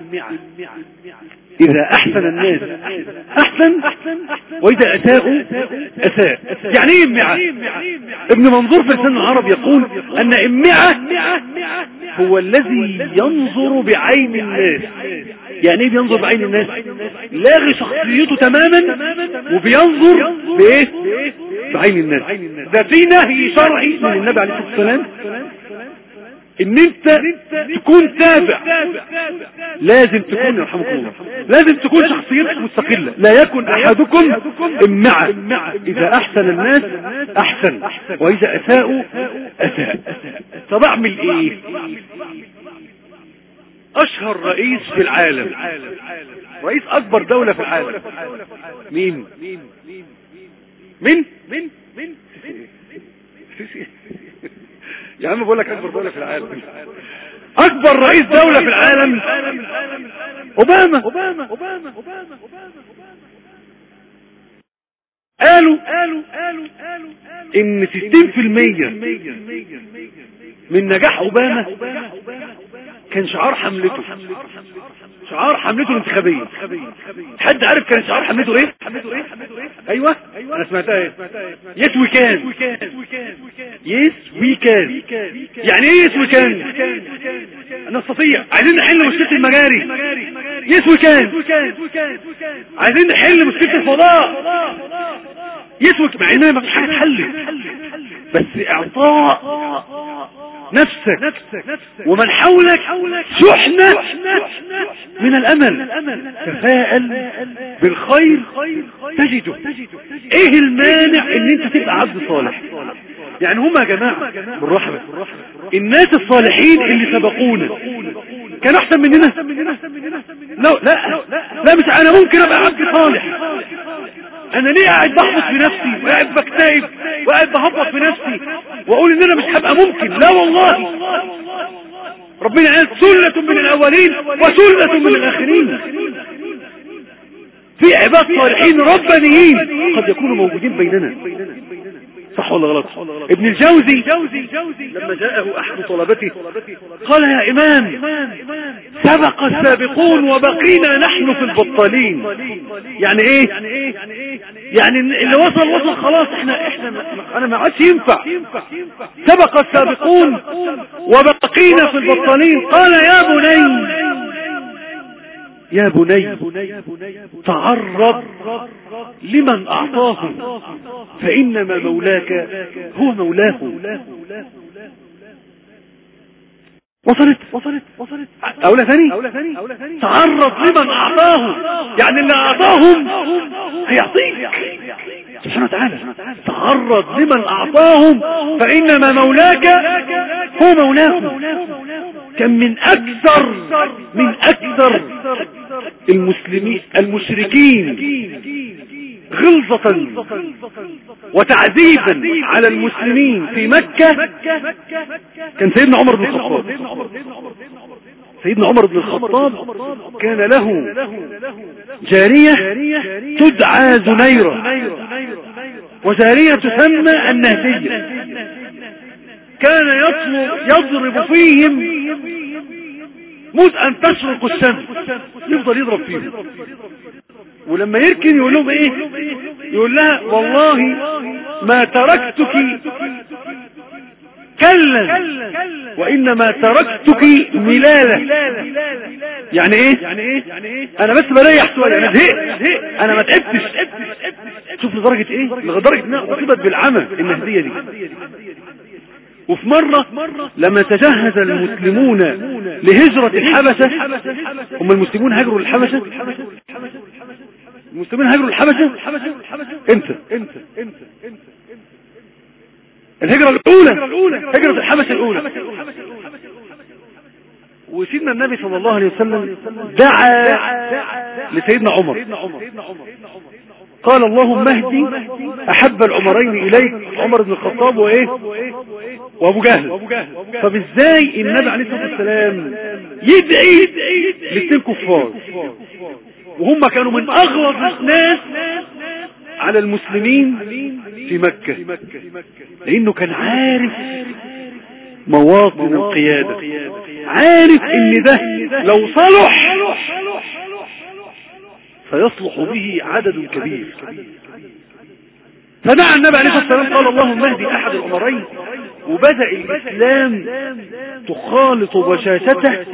إذا أحسن الناس أحسن وإذا أساءوا أساء يعني إيه إمعة ابن منظور في لسان العرب يقول أن إمعة هو الذي ينظر بعين الناس. يعني إيه بينظر بعين الناس؟ لاغي شخصيته تماما وبينظر بإيه؟ بعين الناس. ده في نهي شرعي من النبي عليه الصلاة والسلام إن أنت تكون تابع. لازم تكون يرحمكم الله. لازم تكون شخصيتك مستقلة. لا يكن أحدكم امعة إذا أحسن الناس أحسن. وإذا أساءوا أساء. طب اعمل إيه أشهر رئيس في العالم. رئيس أكبر دولة في العالم. مين؟ مين؟ مين؟ مين؟ يا عم بقول لك أكبر دولة في العالم. أكبر رئيس دولة في العالم. أوباما. أوباما. اوباما اوباما قالوا قالوا. قالوا قالوا ان 60% من نجاح أوباما كان شعار حملته شعار حملته الانتخابية. حد عارف كان شعار حملته إيه؟ أيوه. أنا سمعتها إيه؟ yes we can yes we can يعني إيه yes we can نستطيع عايزين نحل مشكلة المجاري. yes we can عايزين نحل مشكلة الفضاء. yes we مع إنها ما فيش حاجة تحل. بس إعطاء. نفسك. ومن حولك شحنة من الأمل. تفائل بالخير تجده. إيه المانع إن أنت تبقى عبد صالح؟ يعني هم يا جماعة بالرحمة الناس الصالحين اللي سبقونا. كانوا أحسن مننا؟ لا. لا. لا مش أنا ممكن أبقى عبد صالح. أنا ليه قاعد بحبط في نفسي وقاعد بكتئب وقاعد بهبط في نفسي وأقول إن أنا مش هبقى ممكن؟ لا والله. ربنا قال سلة من الأولين وسلة من الآخرين. في عباد صالحين ربانيين قد يكونوا موجودين بيننا. صح ولا غلط؟ ابن الجوزي لما جاءه أحد طلبته قال يا إمام سبق السابقون وبقينا نحن في البطالين. يعني إيه؟ يعني اللي وصل وصل خلاص إحنا إحنا أنا ما عادش ينفع. سبق السابقون وبقينا في البطالين. قال يا بني يا بني تعرض لمن أعطاه فإنما مولاك هو مولاه. وصلت؟ وصلت وصلت أولى ثاني؟ تعرض لمن أعطاه يعني اللي أعطاهم هيعطيك. سبحانه وتعالى تعرض لمن أعطاهم فإنما مولاك هو مولاه. كم من أكثر من أكثر المسلمين المشركين غلظة وتعذيبا على المسلمين في مكة. كان سيدنا عمر بن الخطاب سيدنا عمر بن الخطاب كان له جارية تدعى زنيرة. وجارية تسمى النهدية. كان يضرب فيهم مد أن تشرق الشمس يفضل يضرب فيهم ولما يركن يقول لهم إيه؟ يقول لها والله ما تركتك كلا وإنما تركتك ملالة يعني إيه؟ أنا بس بريح شوية. أنا زهقت. أنا ما تعبتش. شوف لدرجة إيه؟ لدرجة إنها أصيبت بالعمى المهدية دي. وفي مرة لما تجهز المسلمون لهجرة الحبشة هم المسلمون هاجروا للحبشة؟ المسلمين هاجروا للحبشة؟ إمتى؟ الهجرة الأولى هجرة الحبشة الأولى. وسيدنا النبي صلى الله عليه وسلم دعا لسيدنا عمر. قال اللهم اهدي أحب العمرين إليك عمر بن الخطاب وإيه؟ وأبو جهل. طب إزاي النبي عليه الصلاة والسلام يدعي لاثنين كفار؟ وهم كانوا من اغلظ الناس على المسلمين في مكة لأنه كان عارف مواطن القيادة عارف إن ده لو صلح فيصلح به عدد كبير. فدعا النبي عليه الصلاة والسلام قال اللهم اهدي أحد الأمرين وبدأ الإسلام تخالط بشاشته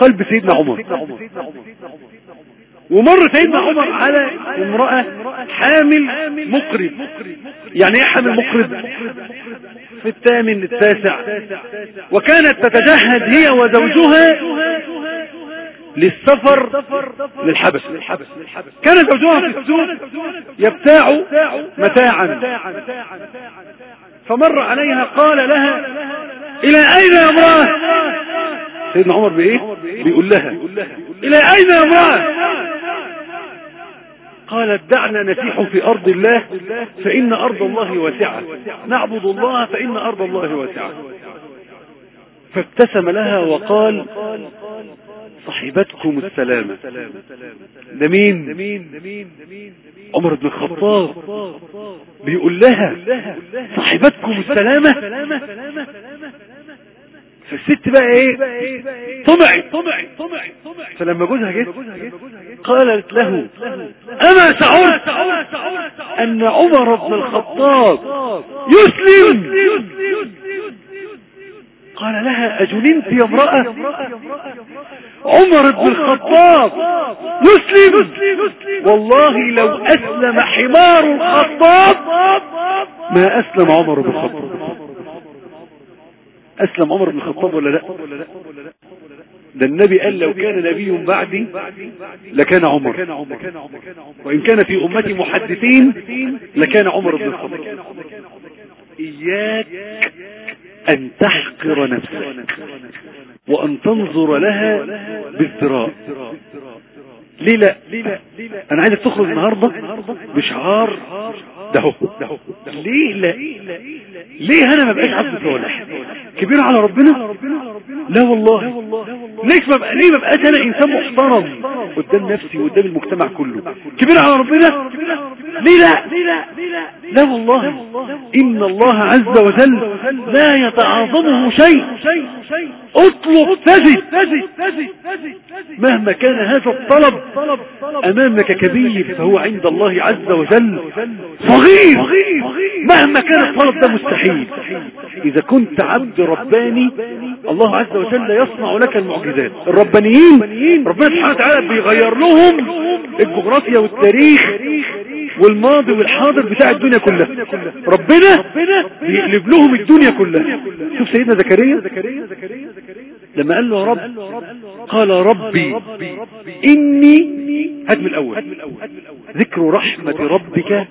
قلب سيدنا عمر. ومر سيدنا عمر على امرأة حامل مقرب. يعني إيه حامل مقرب؟ في الثامن التاسع. وكانت تتجهز هي وزوجها للسفر للحبس. كان زوجها في السوق يبتاع متاعا. فمر عليها قال لها إلى أين يا امرأة؟ سيدنا عمر بإيه؟ بيقول لها إلى أين يا امرأة؟ قالت دعنا نسيح في أرض الله فإن أرض الله واسعة. نعبد الله فإن أرض الله واسعة. فابتسم لها وقال صحبتكم السلامة. ده عمر بن الخطاب بيقول لها صحبتكم السلامة. فالست بقى إيه؟ طمعت. فلما جوزها جه قالت له أما شعرت أن عمر بن الخطاب يسلم. قال لها أجننت يا امرأة؟ عمر بن الخطاب يسلم والله لو أسلم حمار الخطاب ما أسلم عمر بن الخطاب. أسلم عمر بن الخطاب ولا لا؟ ده النبي قال لو كان نبي بعدي لكان عمر. وإن كان في أمتي محدثين لكان عمر بن الخطاب. إياك أن تحقر نفسك. وأن تنظر لها بالذراء ليه لا؟ أنا عايزك تخرج النهاردة بشعار ده ليه لا؟ ليه أنا ما بقاش عبد صالح؟ كبير على ربنا؟ لا والله. ليش ما ليه ما بقاش أنا إنسان محترم قدام نفسي وقدام المجتمع كله؟ كبير على ربنا؟ ليه لا؟ لا والله. إن الله عز وجل لا يتعاظمه شيء. اطلب تجد مهما كان هذا الطلب أمامك كبير فهو عند الله عز وجل صغير. مهما كان الطلب ده مستحيل. إذا كنت عبد رباني الله عز وجل يصنع لك المعجزات. الربانيين ربنا سبحانه وتعالى بيغير لهم الجغرافيا والتاريخ والماضي والحاضر بتاع الدنيا كلها. ربنا بيقلب لهم الدنيا كلها. شوف سيدنا زكريا. لما قال له يا رب قال ربي إني هات من الأول. ذكر رحمة ربك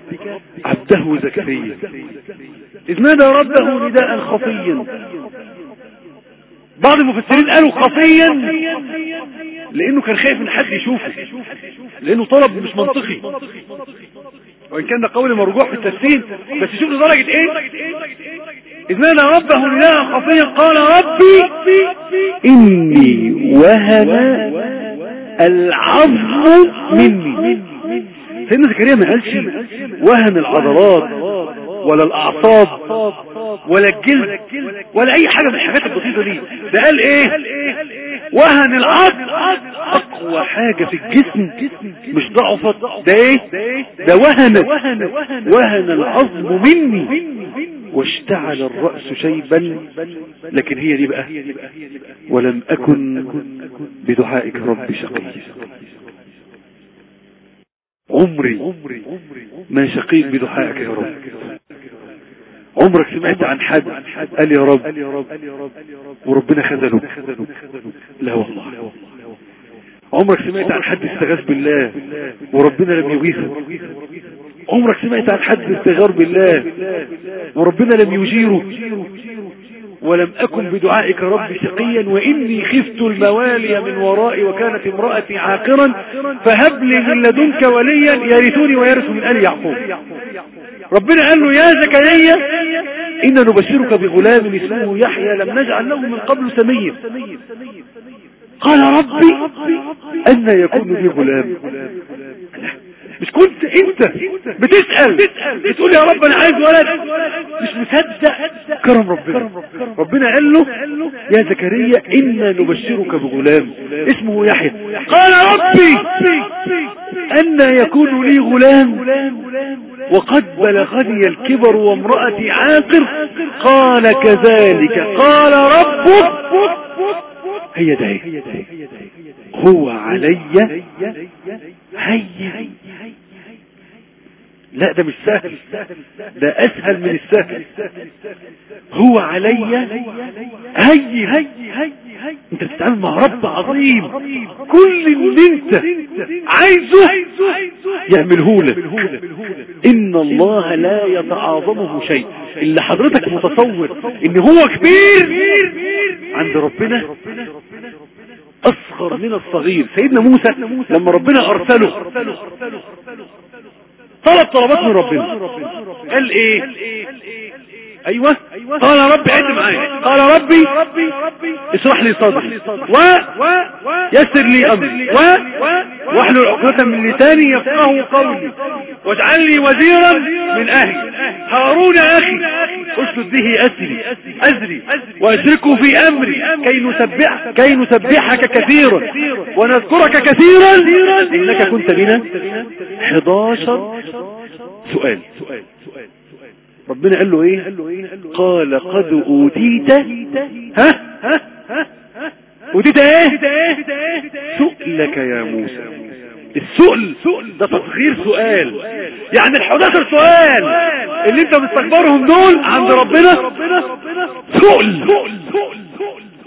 عبده زكريا. إذ نادى ربه نداء خفيا. بعض المفسرين قالوا خفيا. لأنه كان خايف من حد يشوفه. لأنه طلب مش منطقي. وإن كان ده قول مرجوح في التفسير بس شوف لدرجة إيه؟ إذ نادى ربه نداء خفيا قال ربي إني وهن العظم مني. سيدنا زكريا ما قالش وهن العضلات ولا الأعصاب ولا الجلد ولا أي حاجة من الحاجات البسيطة دي. ده قال إيه؟ وهن العظم أقوى حاجة في الجسم. مش ضعفت ده إيه؟ ده وهن. وهن العظم مني. واشتعل الرأس شيبا. لكن هي دي بقى. ولم أكن بدعائك ربي شقي. عمري ما شقيت بدعائك يا رب. عمرك سمعت عن حد؟ قال يا رب. وربنا خذله. لا والله. عمرك سمعت عن حد استغاث بالله وربنا لم يغيثه؟ عمرك سمعت عن حد استغار بالله وربنا لم يجيره؟ ولم أكن بدعائك رب شقيا وإني خفت الموالي من ورائي وكانت امرأتي عاقرا فهب لي من لدنك وليا يرثني ويرث من آل يعقوب. ربنا قال له يا زكريا إن نبشرك بغلام اسمه يحيى لم نجعل له من قبل سميا. قال ربي أن يكون لي غلام مش كنت انت بتسأل بتقول يا رب أنا عايز ولد. مش مصدق كرم ربنا. ربنا قال له يا زكريا إنا نبشرك بغلام اسمه يحيى. قال ربي أن يكون لي غلام. وقد بلغني الكبر وامرأتي عاقر. قال كذلك. قال ربك هي ده هو علي؟ هي لا ده مش سهل. ده أسهل من السهل. هو علي هي هي هي. أنت بتتعامل مع رب عظيم. كل اللي أنت عايزه يعمله لك. إن الله لا يتعاظمه شيء. اللي حضرتك متصور إن هو كبير عند ربنا أصغر من الصغير. سيدنا موسى لما ربنا أرسله طلب طلبات من ربنا. قال إيه؟ أيوه. قال ربي عد معايا. قال ربي. اشرح لي صدري. و يسر لي أمري. و واحلل عقدة من لساني يفقه قولي. واجعل لي وزيرا من أهلي. هارون أخي. اشدد به أسري. أزري. وأشركه في أمري. كي نسبح كي نسبحك كثيرا. ونذكرك كثيرا. إنك كنت بنا. 11 سؤال سؤال سؤال. ربنا قال له إيه؟ قال قد أوتيت. ها؟ ها؟ أوتيت إيه؟ سؤلك يا موسى. السؤل ده تصغير سؤال. يعني ال11 سؤال. اللي أنت مستكبرهم دول عند ربنا. سؤل.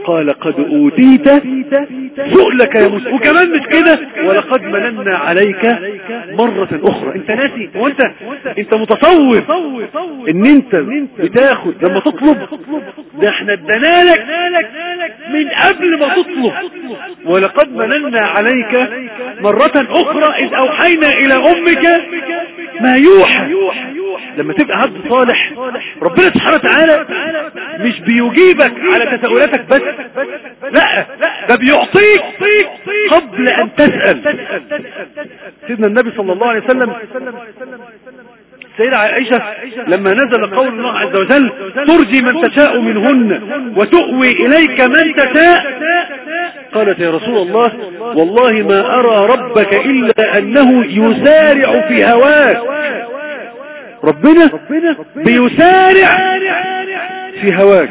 قال قد أوتيت سؤلك يا موسى. وكمان مش كده؟ ولقد مننا عليك مرة أخرى. أنت ناسي؟ وانت أنت؟ متصور إن أنت بتاخد لما تطلب. ده إحنا ادنالك من قبل ما تطلب. ولقد مننا عليك مرة أخرى. إذ أوحينا إلى أمك ما يوحى. لما تبقى عبد صالح ربنا سبحانه وتعالى مش بيجيبك على تساؤلاتك بس. لا ده بيعطيك قبل أن تسأل. سيدنا النبي صلى الله عليه وسلم سيدة عائشة لما نزل قول الله عز وجل ترجي من تشاء منهن وتؤوي إليك من تشاء. قالت يا رسول الله والله ما أرى ربك إلا أنه يسارع في هواك. ربنا بيسارع في هواك.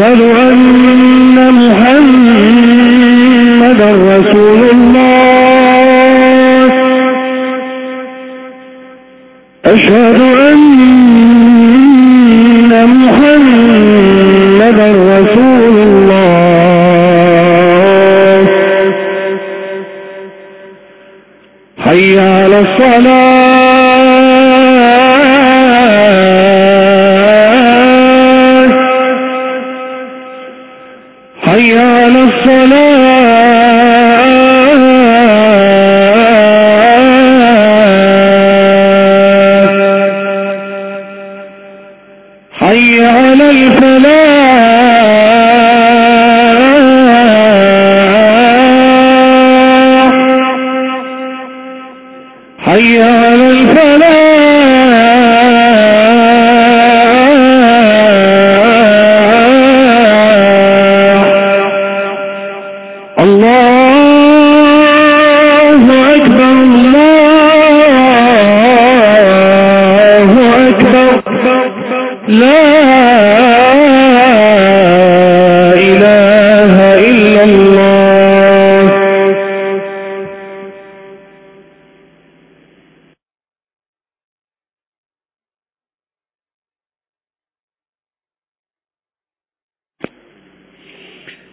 أشهد أن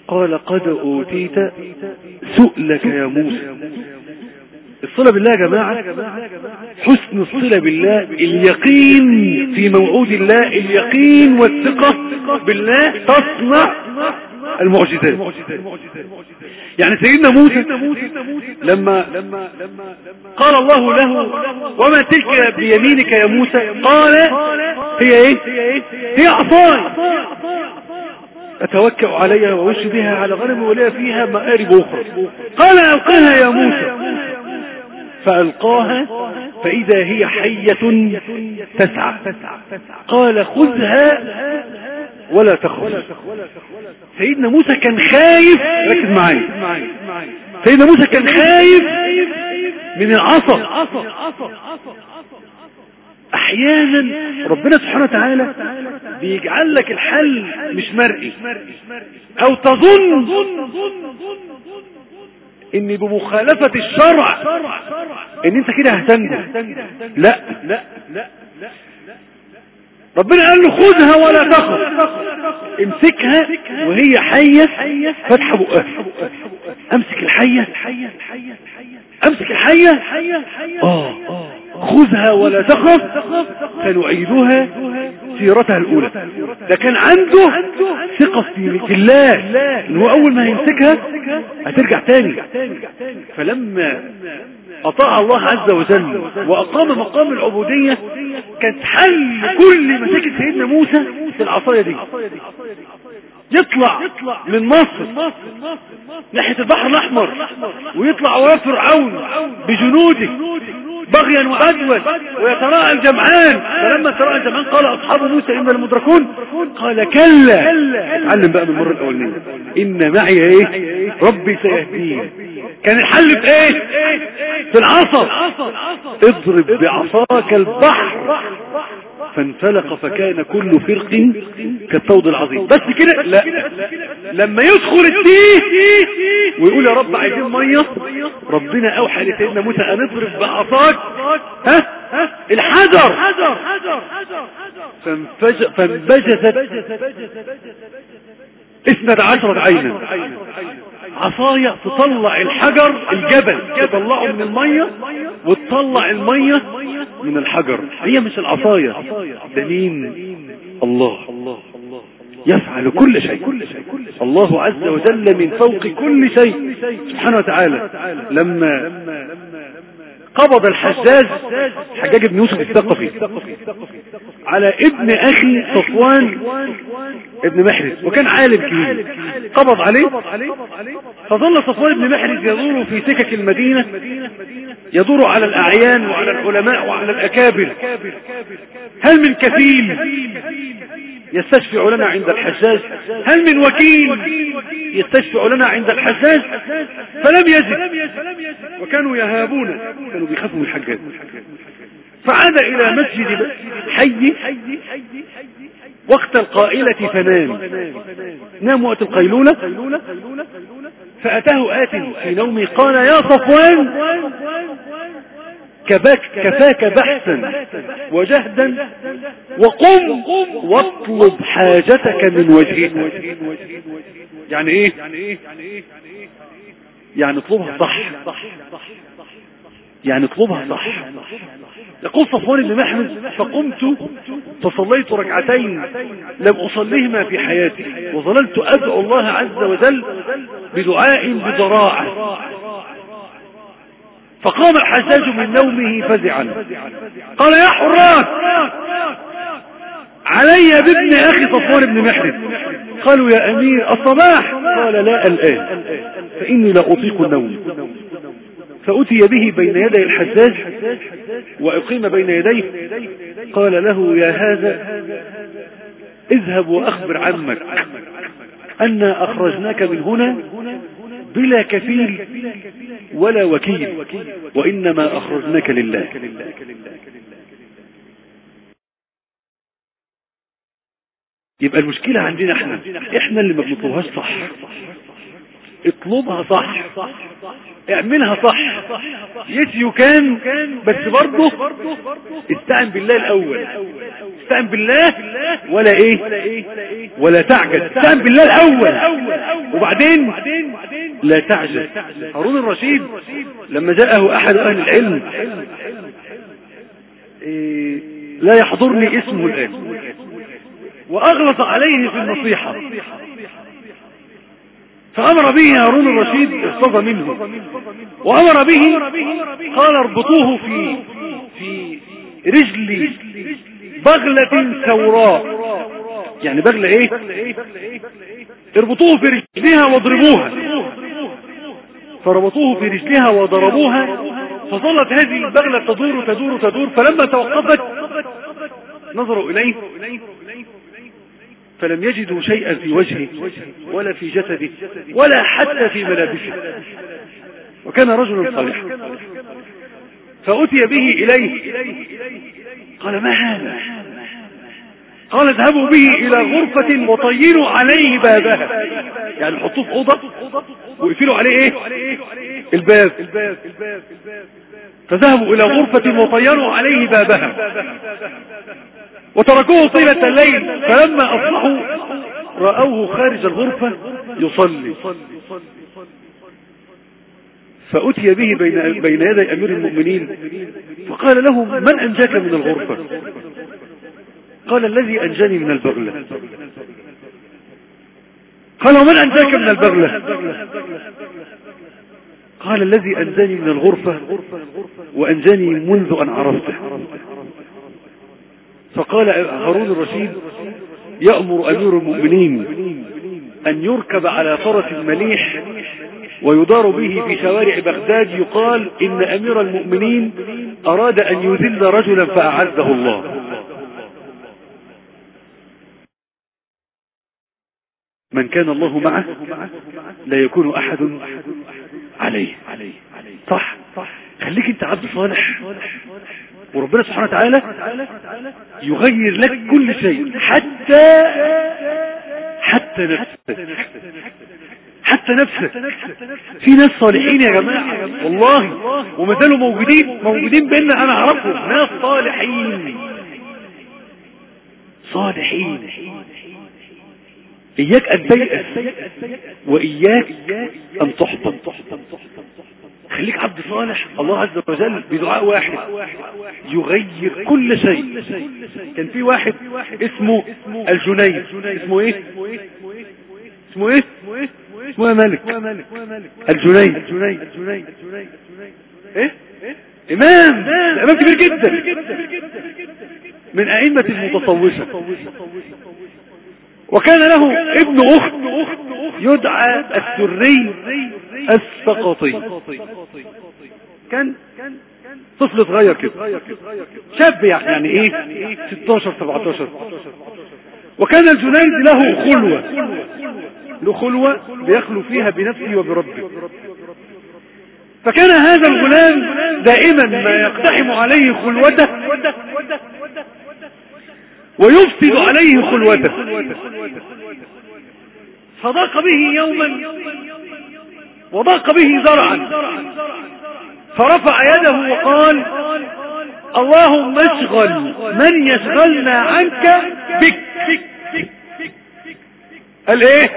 قال قد أوتيت سؤلك يا موسى. الصلة بالله يا جماعة. حسن الصلة بالله اليقين في موعود الله اليقين والثقة بالله تصنع المعجزات. يعني سيدنا موسى لما قال الله له وما تلك بيمينك يا موسى؟ قال هي إيه؟ هي عصاي. أتوكأ عليها وأوش بها على غنم ولي فيها مآرب أخرى. قال ألقها يا موسى. فألقاها فإذا هي حية تسعى. قال خذها ولا تخف. سيدنا موسى كان خايف. ركز معايا. سيدنا موسى كان خايف من العصا. أحيانا ربنا سبحانه وتعالى بيجعل لك الحل مش مرئي. أو تظن إن بمخالفة الشرع إن أنت كده هتنجو لا لا لا. ربنا قال له خذها ولا تخف. امسكها وهي حية فتح بقها. أمسك الحية. أمسك الحية. آه. خذها ولا تخف سنعيدها سيرتها الأولى. ده كان عنده ثقة في الله إن هو أول ما يمسكها هترجع تاني. فلما أطاع الله عز وجل وأقام مقام العبودية كانت حل كل مشاكل سيدنا موسى في العصاية دي. يطلع من مصر ناحية البحر الأحمر ويطلع ورا فرعون بجنوده بغيا وعدوا ويتراءى الجمعان فلما تراءى الجمعان قال أصحاب موسى ان المدركون قال كلا اتعلم بقى من المرة الأولانية إن معي إيه؟ ربي سيهدين. كان الحل في إيه؟ في العصا. اضرب بعصاك البحر. فانفلق فكان كل فرق كالطود العظيم. بس كده لا لما يدخل التيه ويقول يا رب عايزين مية ربنا أوحى لسيدنا موسى أن اضرب بعصاك. ها؟ الحجر. فانبجست اثنت عشرة عينا. عصاية تطلع الحجر الجبل تطلعه من المية وتطلع المية من الحجر. هي مش العصاية. ده مين؟ الله. يفعل كل شيء. الله عز وجل من فوق كل شيء. سبحانه وتعالى لما قبض الحجاج حجاج بن يوسف الثقفي على ابن أخي صفوان ابن محرز وكان عالم كبير. قبض عليه. فظل صفوان بن محرز يدور في سكك المدينة يدور على الأعيان وعلى العلماء وعلى الأكابر. هل من كفيل؟ يستشفع لنا عند الحجاج؟ هل من وكيل يستشفع لنا عند الحجاج؟ فلم يجد. وكانوا يهابون كانوا بيخافوا من الحجاج. فعاد إلى مسجد حي وقت القائلة فنام. نام وقت القيلولة فأتاه آت في نومه قال يا صفوان كباك كفاك بحثا. وجهدا. وقم. واطلب حاجتك من وجهها يعني إيه؟ يعني اطلبها صح. يعني اطلبها صح. يقول صفوان بن محمد فقمت فصليت ركعتين لم أصليهما في حياتي وظللت أدعو الله عز وجل بدعاء بضراعة فقام الحجاج من نومه فزعا. قال يا حراس علي بابن أخي صفوان بن محمد قالوا يا أمير الصباح؟ قال لا الآن. فإني لا أطيق النوم. فأتي به بين يدي الحجاج وأقيم بين يديه. قال له يا هذا اذهب وأخبر عمك أن أخرجناك من هنا بلا كفيل ولا وكيل وإنما أخرجناك لله. يبقى المشكلة عندنا إحنا إحنا اللي ما بنطلبهاش صح. اطلبها صح اعملها صح. يس يو كان بس برضه استعن بالله الأول. استعن بالله ولا إيه؟ ولا تعجز استعن بالله الأول. وبعدين لا تعجز هارون الرشيد لما جاءه أحد أهل العلم إيه لا يحضرني اسمه الان واغلط عليه في النصيحة. فأمر به هارون الرشيد ارتضى منه. وأمر به قال اربطوه في في رجل بغلة ثوراء يعني بغلة إيه؟ اربطوه في رجلها واضربوها. فربطوه في رجلها وضربوها فظلت هذه البغلة تدور تدور تدور فلما توقفت نظروا إليه فلم يجدوا شيئا في وجهه ولا في جسده ولا حتى في ملابسه. وكان رجل صالح. فأتي به إليه. قال ما هذا? قال اذهبوا به إلى غرفة وطيروا عليه بابها. يعني حطوه في أوضة وقفلوا عليه إيه؟ الباب. فذهبوا إلى غرفة وطيروا عليه بابها. وتركوه طيلة الليل فلما أصبحوا رأوه خارج الغرفة يصلي. فأتي به بين, بين يدي أمير المؤمنين فقال له من أنجاك من الغرفة؟ قال الذي أنجاني من البغلة. قال ومن أنجاك من البغلة؟ قال الذي أنجاني من الغرفة وأنجاني منذ أن عرفته. فقال هارون الرشيد يأمر أمير المؤمنين أن يركب على فرس مليح ويدار به في شوارع بغداد يقال إن أمير المؤمنين أراد أن يذل رجلا فأعزه الله. من كان الله معه لا يكون أحد عليه. صح؟ خليك أنت عبد صالح. وربنا سبحانه وتعالى يغير لك كل شيء حتى حتى نفسك حتى نفسك. في ناس صالحين يا جماعة والله وما زالوا موجودين موجودين بيننا أنا اعرفهم ناس صالحين. صالحين. إياك أن تيأس وإياك أن تحبط خليك عبد صالح. الله عز وجل بدعاء واحد. يغير كل شيء. كان في واحد اسمه الجنيد. اسمه إيه؟ اسمه إيه؟ اسمه مالك الجنيد. إيه؟ إمام. إمام كبير جدا. من أئمة المتصوفة وكان له ابن أخت يدعى السري السقطي. كان طفل صغير كده. شاب يعني إيه؟ 16 17 وكان الجنيد له خلوة. له خلوة بيخلو فيها بنفسه وبربه. فكان هذا الغلام دائما ما يقتحم عليه خلوته. ويفسد عليه خلوته. فضاق به يوما وضاق به زرعا فرفع يده وقال اللهم اشغل من يشغلنا عنك بك. قال إيه؟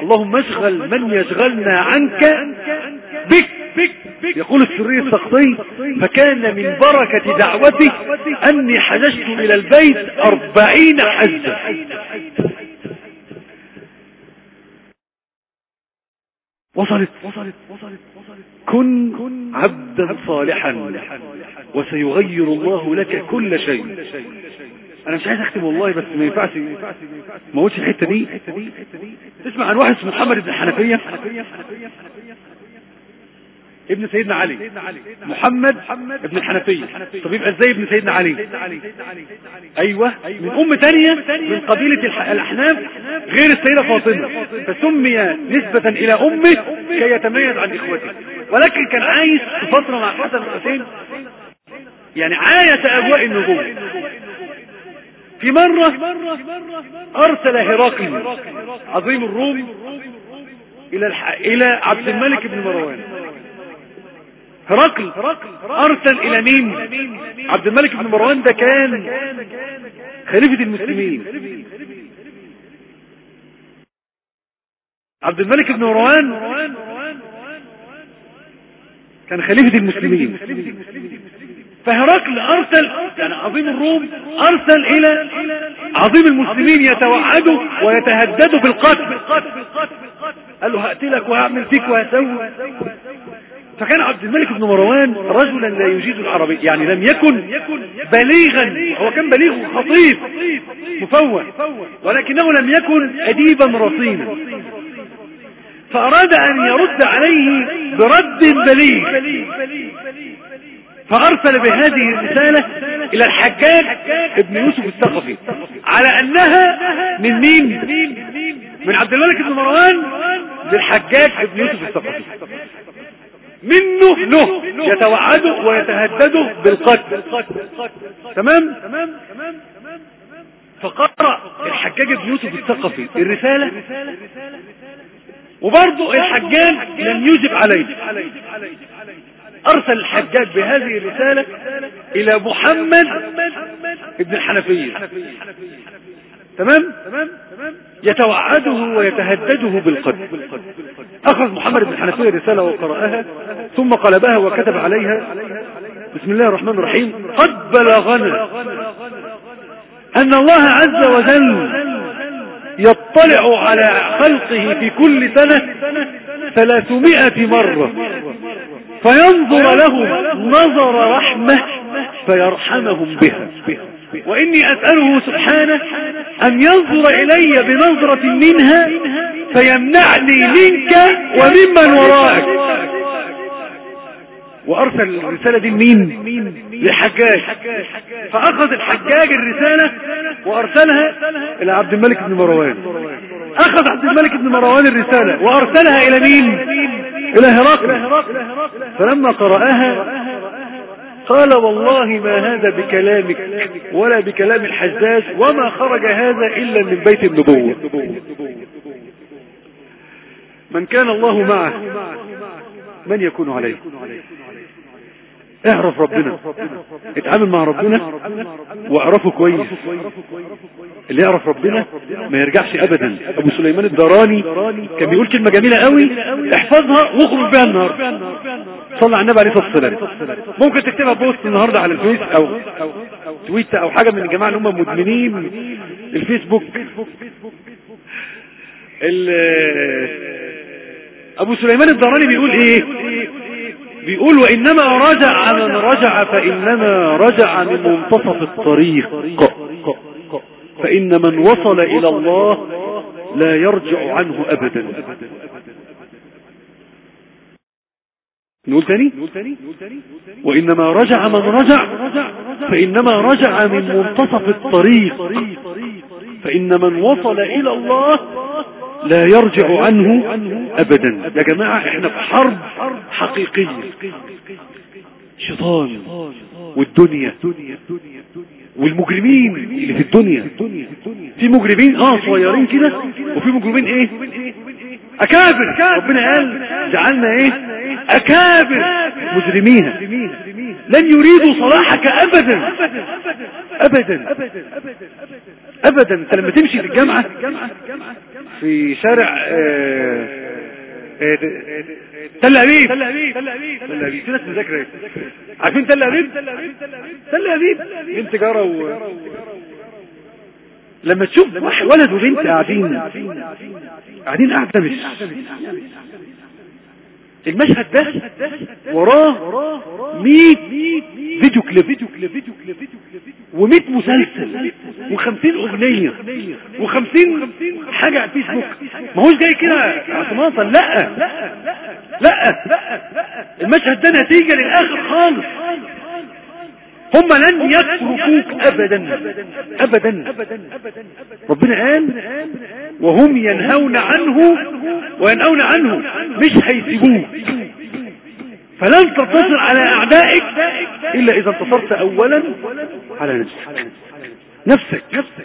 اللهم اشغل من يشغلنا عنك بك. يقول السري السقطي فكان من بركة دعوتي أني حججت إلى البيت أربعين حجة. وصلت. وصلت وصلت كن عبدا صالحا وسيغير الله لك كل شيء. أنا مش عايز اختم والله بس ما ينفعش. ما اقولش الحتة دي. تسمع عن واحد اسمه محمد بن الحنفيه ابن سيدنا علي. محمد ابن الحنفية. طب يبقى إزاي ابن سيدنا علي؟ أيوه. من أم تانية من قبيلة الأحناف غير السيدة فاطمة. فسمي نسبة إلى أمه كي يتميز عن إخوته. ولكن كان عايش في فترة مع حسن الحسين. يعني عاية أجواء النبوة. في مرة أرسل هرقل عظيم الروم إلى. إلى عبد الملك بن مروان. هرقل أرسل إلى مين؟ عبد الملك بن مروان ده كان خليفة المسلمين. عبد الملك بن مروان كان خليفة المسلمين. فهرقل أرسل يعني عظيم الروم أرسل إلى عظيم المسلمين يتوعدوا ويتهددوا بالقتل. قال له هقتلك وهعمل فيك وهسوي. فكان عبد الملك بن مروان رجلا لا يجيد العربية يعني لم يكن بليغا هو كان بليغ خطيب مفوه ولكنه لم يكن أديبا رصينا. فأراد أن يرد عليه برد بليغ فأرسل بهذه الرسالة إلى الحجاج ابن يوسف الثقفي على أنها من مين؟ من عبد الملك بن مروان للحجاج ابن يوسف الثقفي. منه له يتوعده ويتهدده بالقتل. تمام؟ فقرأ الحجاج بن يوسف الثقفي الرسالة وبرضه الحجاج لم يجب عليه. أرسل الحجاج بهذه الرسالة إلى محمد ابن الحنفية. تمام؟ يتوعده ويتهدده بالقتل. أخذ محمد بن الحنفية رسالة وقرأها ثم قلبها وكتب عليها. بسم الله الرحمن الرحيم. قد بلغنا أن الله عز وجل يطلع على خلقه في كل سنة ثلاثمائة مرة فينظر لهم نظر رحمة فيرحمهم بها. وإني أسأله سبحانه أن ينظر إلي بنظرة منها فيمنعني منك وممن ورائك وأرسل الرسالة دي لمين للحجاج. فأخذ الحجاج الرسالة وأرسلها إلى عبد الملك بن مروان. أخذ عبد الملك بن مروان الرسالة وأرسلها إلى مين؟ إلى هرقل. فلما قرأها قال والله ما هذا بكلامك ولا بكلام الحجاج وما خرج هذا إلا من بيت النبوة. من كان الله معه من يكون عليه؟ اعرف ربنا. اتعامل مع ربنا واعرفه كويس. اللي يعرف ربنا ما يرجعش ابدا. أبو سليمان الدراني كان بيقول كلمة جميلة قوي احفظها واخرج بها النهاردة صلى على النبي عليه الصلاة والسلام. ممكن تكتبها post النهاردة على الفيس أو tweet أو حاجة من الجماعة اللي هم مدمنين. الفيسبوك. أبو سليمان الدراني بيقول إيه؟ بيقول وإنما رجع من رجع فإنما رجع من منتصف الطريق. فإن من وصل إلى الله لا يرجع عنه أبدا. نقول تاني؟ وإنما رجع من رجع فإنما رجع من منتصف الطريق. فإن من وصل إلى الله لا يرجع عنه أبدا. يا جماعة إحنا في حرب حقيقية. شيطان والدنيا. والمجرمين اللي في الدنيا. في مجرمين آه صغيرين كده. وفي مجرمين إيه؟ أكابر. ربنا قال جعلنا إيه؟ أكابر. مجرميها لن يريدوا صلاحك ابدا. ابدا. ابدا. أنت لما تمشي في الجامعة في شارع آه، آه، تل أبيب. تل أبيب. في ناس مذاكره عارفين تل أبيب؟ تل أبيب. بنت تجاره و... لما تشوف واحد- ولد وبنت قاعدين. قاعدين. قاعدة مش المشهد ده وراه 100 فيديو كليب. و100 مسلسل و50 أغنية و50 حاجة على الفيسبوك. ما هوش جاي كده عصماطا لا. لا. المشهد ده نتيجة للآخر خالص. هم لن يتركوك ابدا. ابدا. ربنا قال وهم ينهون عنه وينهون عنه. مش هيسيبوك. فلن تنتصر على أعدائك إلا إذا انتصرت اولا على نفسك. نفسك.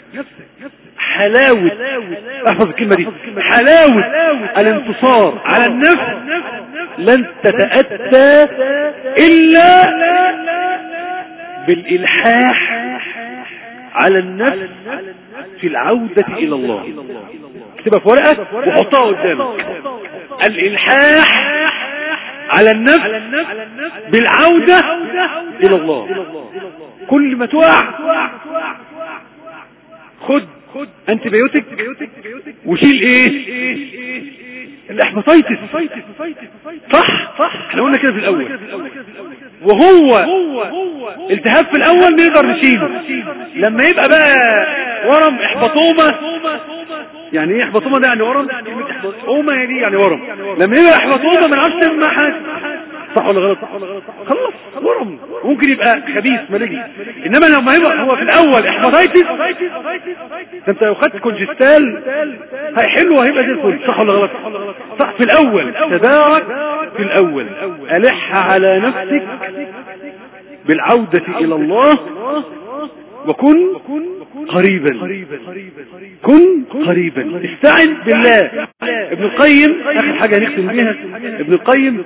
حلاوة. أحفظ الكلمة دي. حلاوة الانتصار على النفس لن تتأتى إلا بالإلحاح على النفس في العودة إلى الله. اكتبها في ورقة وحطها قدامك. الإلحاح على النفس بالعودة إلى الله. كل ما تقع خد انت بيوتك وشيل إيه؟ الإحباطيتس. صح صح؟ إحنا قلنا كده في الأول. وهو التهاب في الأول نقدر نشيله لما يبقى بقى ورم إحباطومة يعني إيه إحباطومة ده؟ يعني ورم؟ كلمه إحباطومة دي يعني ورم. لما يبقى إحباطومة ما نعرفش نسمع حاجة صح ولا غلط؟ خلص ورم. ممكن يبقى خبيث malignant إنما لما يبقى هو في الأول إحباطيتس أنت لو خدت Congestal هيحل وهيبقى زي الفل. صح ولا غلط؟ صح في الأول. تدارك في الأول. ألح على نفسك بالعودة إلى الله وكن قريبا. كن قريبا. استعن بالله. ابن القيم آخر حاجة نختم بيها. ابن القيم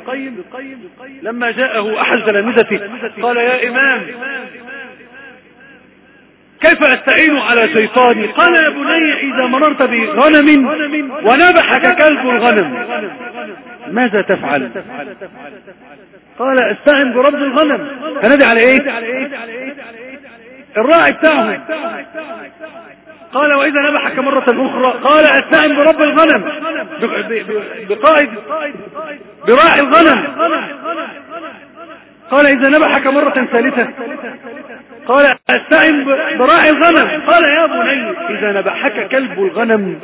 لما جاءه أحد تلامذته قال يا إمام كيف استعين على شيطاني قال يا بني إذا مررت بغنم ونبحك كلب الغنم. ماذا تفعل؟ قال استعن برب الغنم. هنادي على إيه الراعي بتاعه قال وإذا نبحك مرة أخرى. قال استعن برب الغنم. بقائد. براعي الغنم. قال إذا نبحك مرة ثالثة. قال استعن براعي الغنم. قال يا بني إذا نبحك كلب الغنم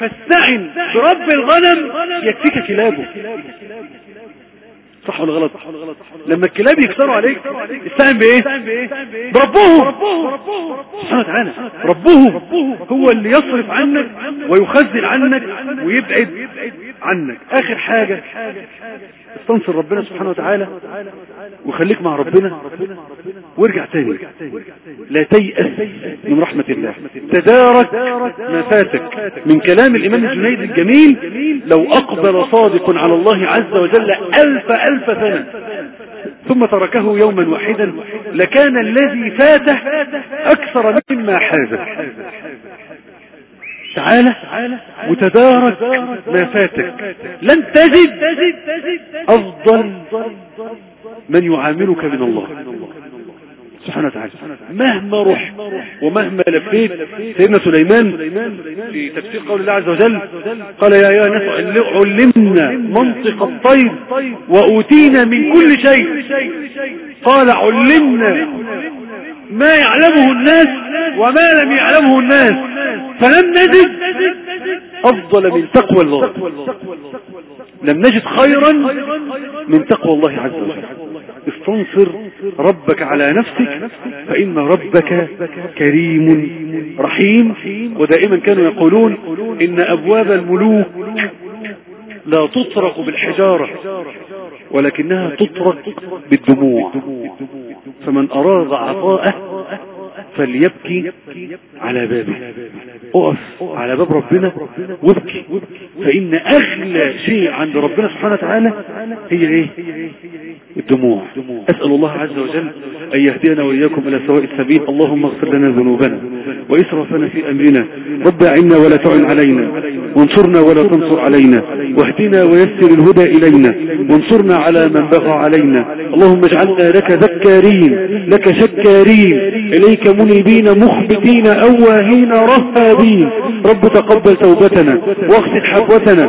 فاستعن برب الغنم. يكفيك كلابه. صح ولا غلط؟ لما الكلاب يكسروا عليك استعن بإيه؟ بربهم سبحانه وتعالى. ربهم هو اللي يصرف عنك ويخزن عنك ويبعد. عنك. آخر حاجة استنصر ربنا سبحانه وتعالى وخليك مع ربنا وارجع تاني. لا تيأس من رحمة الله. تدارك ما فاتك. من كلام الإمام الجنيد الجميل لو أقبل صادق على الله عز وجل ألف ألف سنة ثم تركه يوما واحدا لكان الذي فاته أكثر مما حازه. تعالى وتدارك ما فاتك. لن تجد أفضل من يعاملك من الله. سبحانه وتعالى. مهما رحت ومهما لفيت سيدنا سليمان في تفسير قول الله عز وجل قال يا أيها الناس علمنا منطق الطير وأوتينا من كل شيء. قال علمنا ما يعلمه الناس وما لم يعلمه الناس. فلم نجد أفضل من تقوى الله لم نجد خيرا من تقوى الله عز وجل. استنصر ربك على نفسك فإن ربك كريم رحيم. ودائما كانوا يقولون إن أبواب الملوك لا تطرق بالحجارة. ولكنها تطرق بالدموع. فمن أراد عطاءه فليبكي على بابه. اقف على باب ربنا وابكي. فإن أغلى شيء عند ربنا سبحانه وتعالى هي إيه؟ الدموع. أسأل الله عز وجل أن يهدينا وإياكم إلى سواء السبيل. اللهم اغفر لنا ذنوبنا وإسرافنا في أمرنا. رب أعنا ولا تعن علينا. وانصرنا ولا تنصر علينا. واهدنا ويسر الهدى إلينا. وانصرنا على من بغى علينا. اللهم اجعلنا لك ذكارين لك شكارين. إليك منيبين مخبتين أواهين رهابين رب تقبل توبتنا واغسل حبوتنا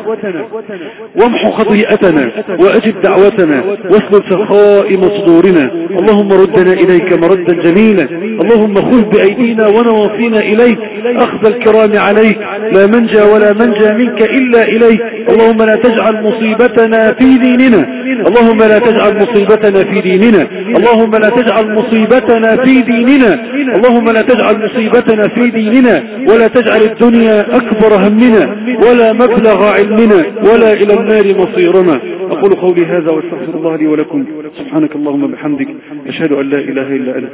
وامحو خطيئتنا وأجب دعوتنا واسلل سخائم صدورنا. اللهم ردنا إليك مردا جميلا. اللهم خذ بأيدينا ونواصينا إليك. أخذ الكرام عليك. لا منجى ولا منجى منك إلا إليك. اللهم لا تجعل مصيبتنا في ديننا. اللهم لا تجعل مصيبتنا في ديننا. اللهم لا تجعل مصيبتنا في ديننا. اللهم لا تجعل مصيبتنا في ديننا ولا تجعل الدنيا أكبر همنا ولا مبلغ علمنا ولا إلى النار مصيرنا. أقول قولي هذا واستغفر الله لي ولكم. سبحانك اللهم بحمدك أشهد أن لا إله إلا أنت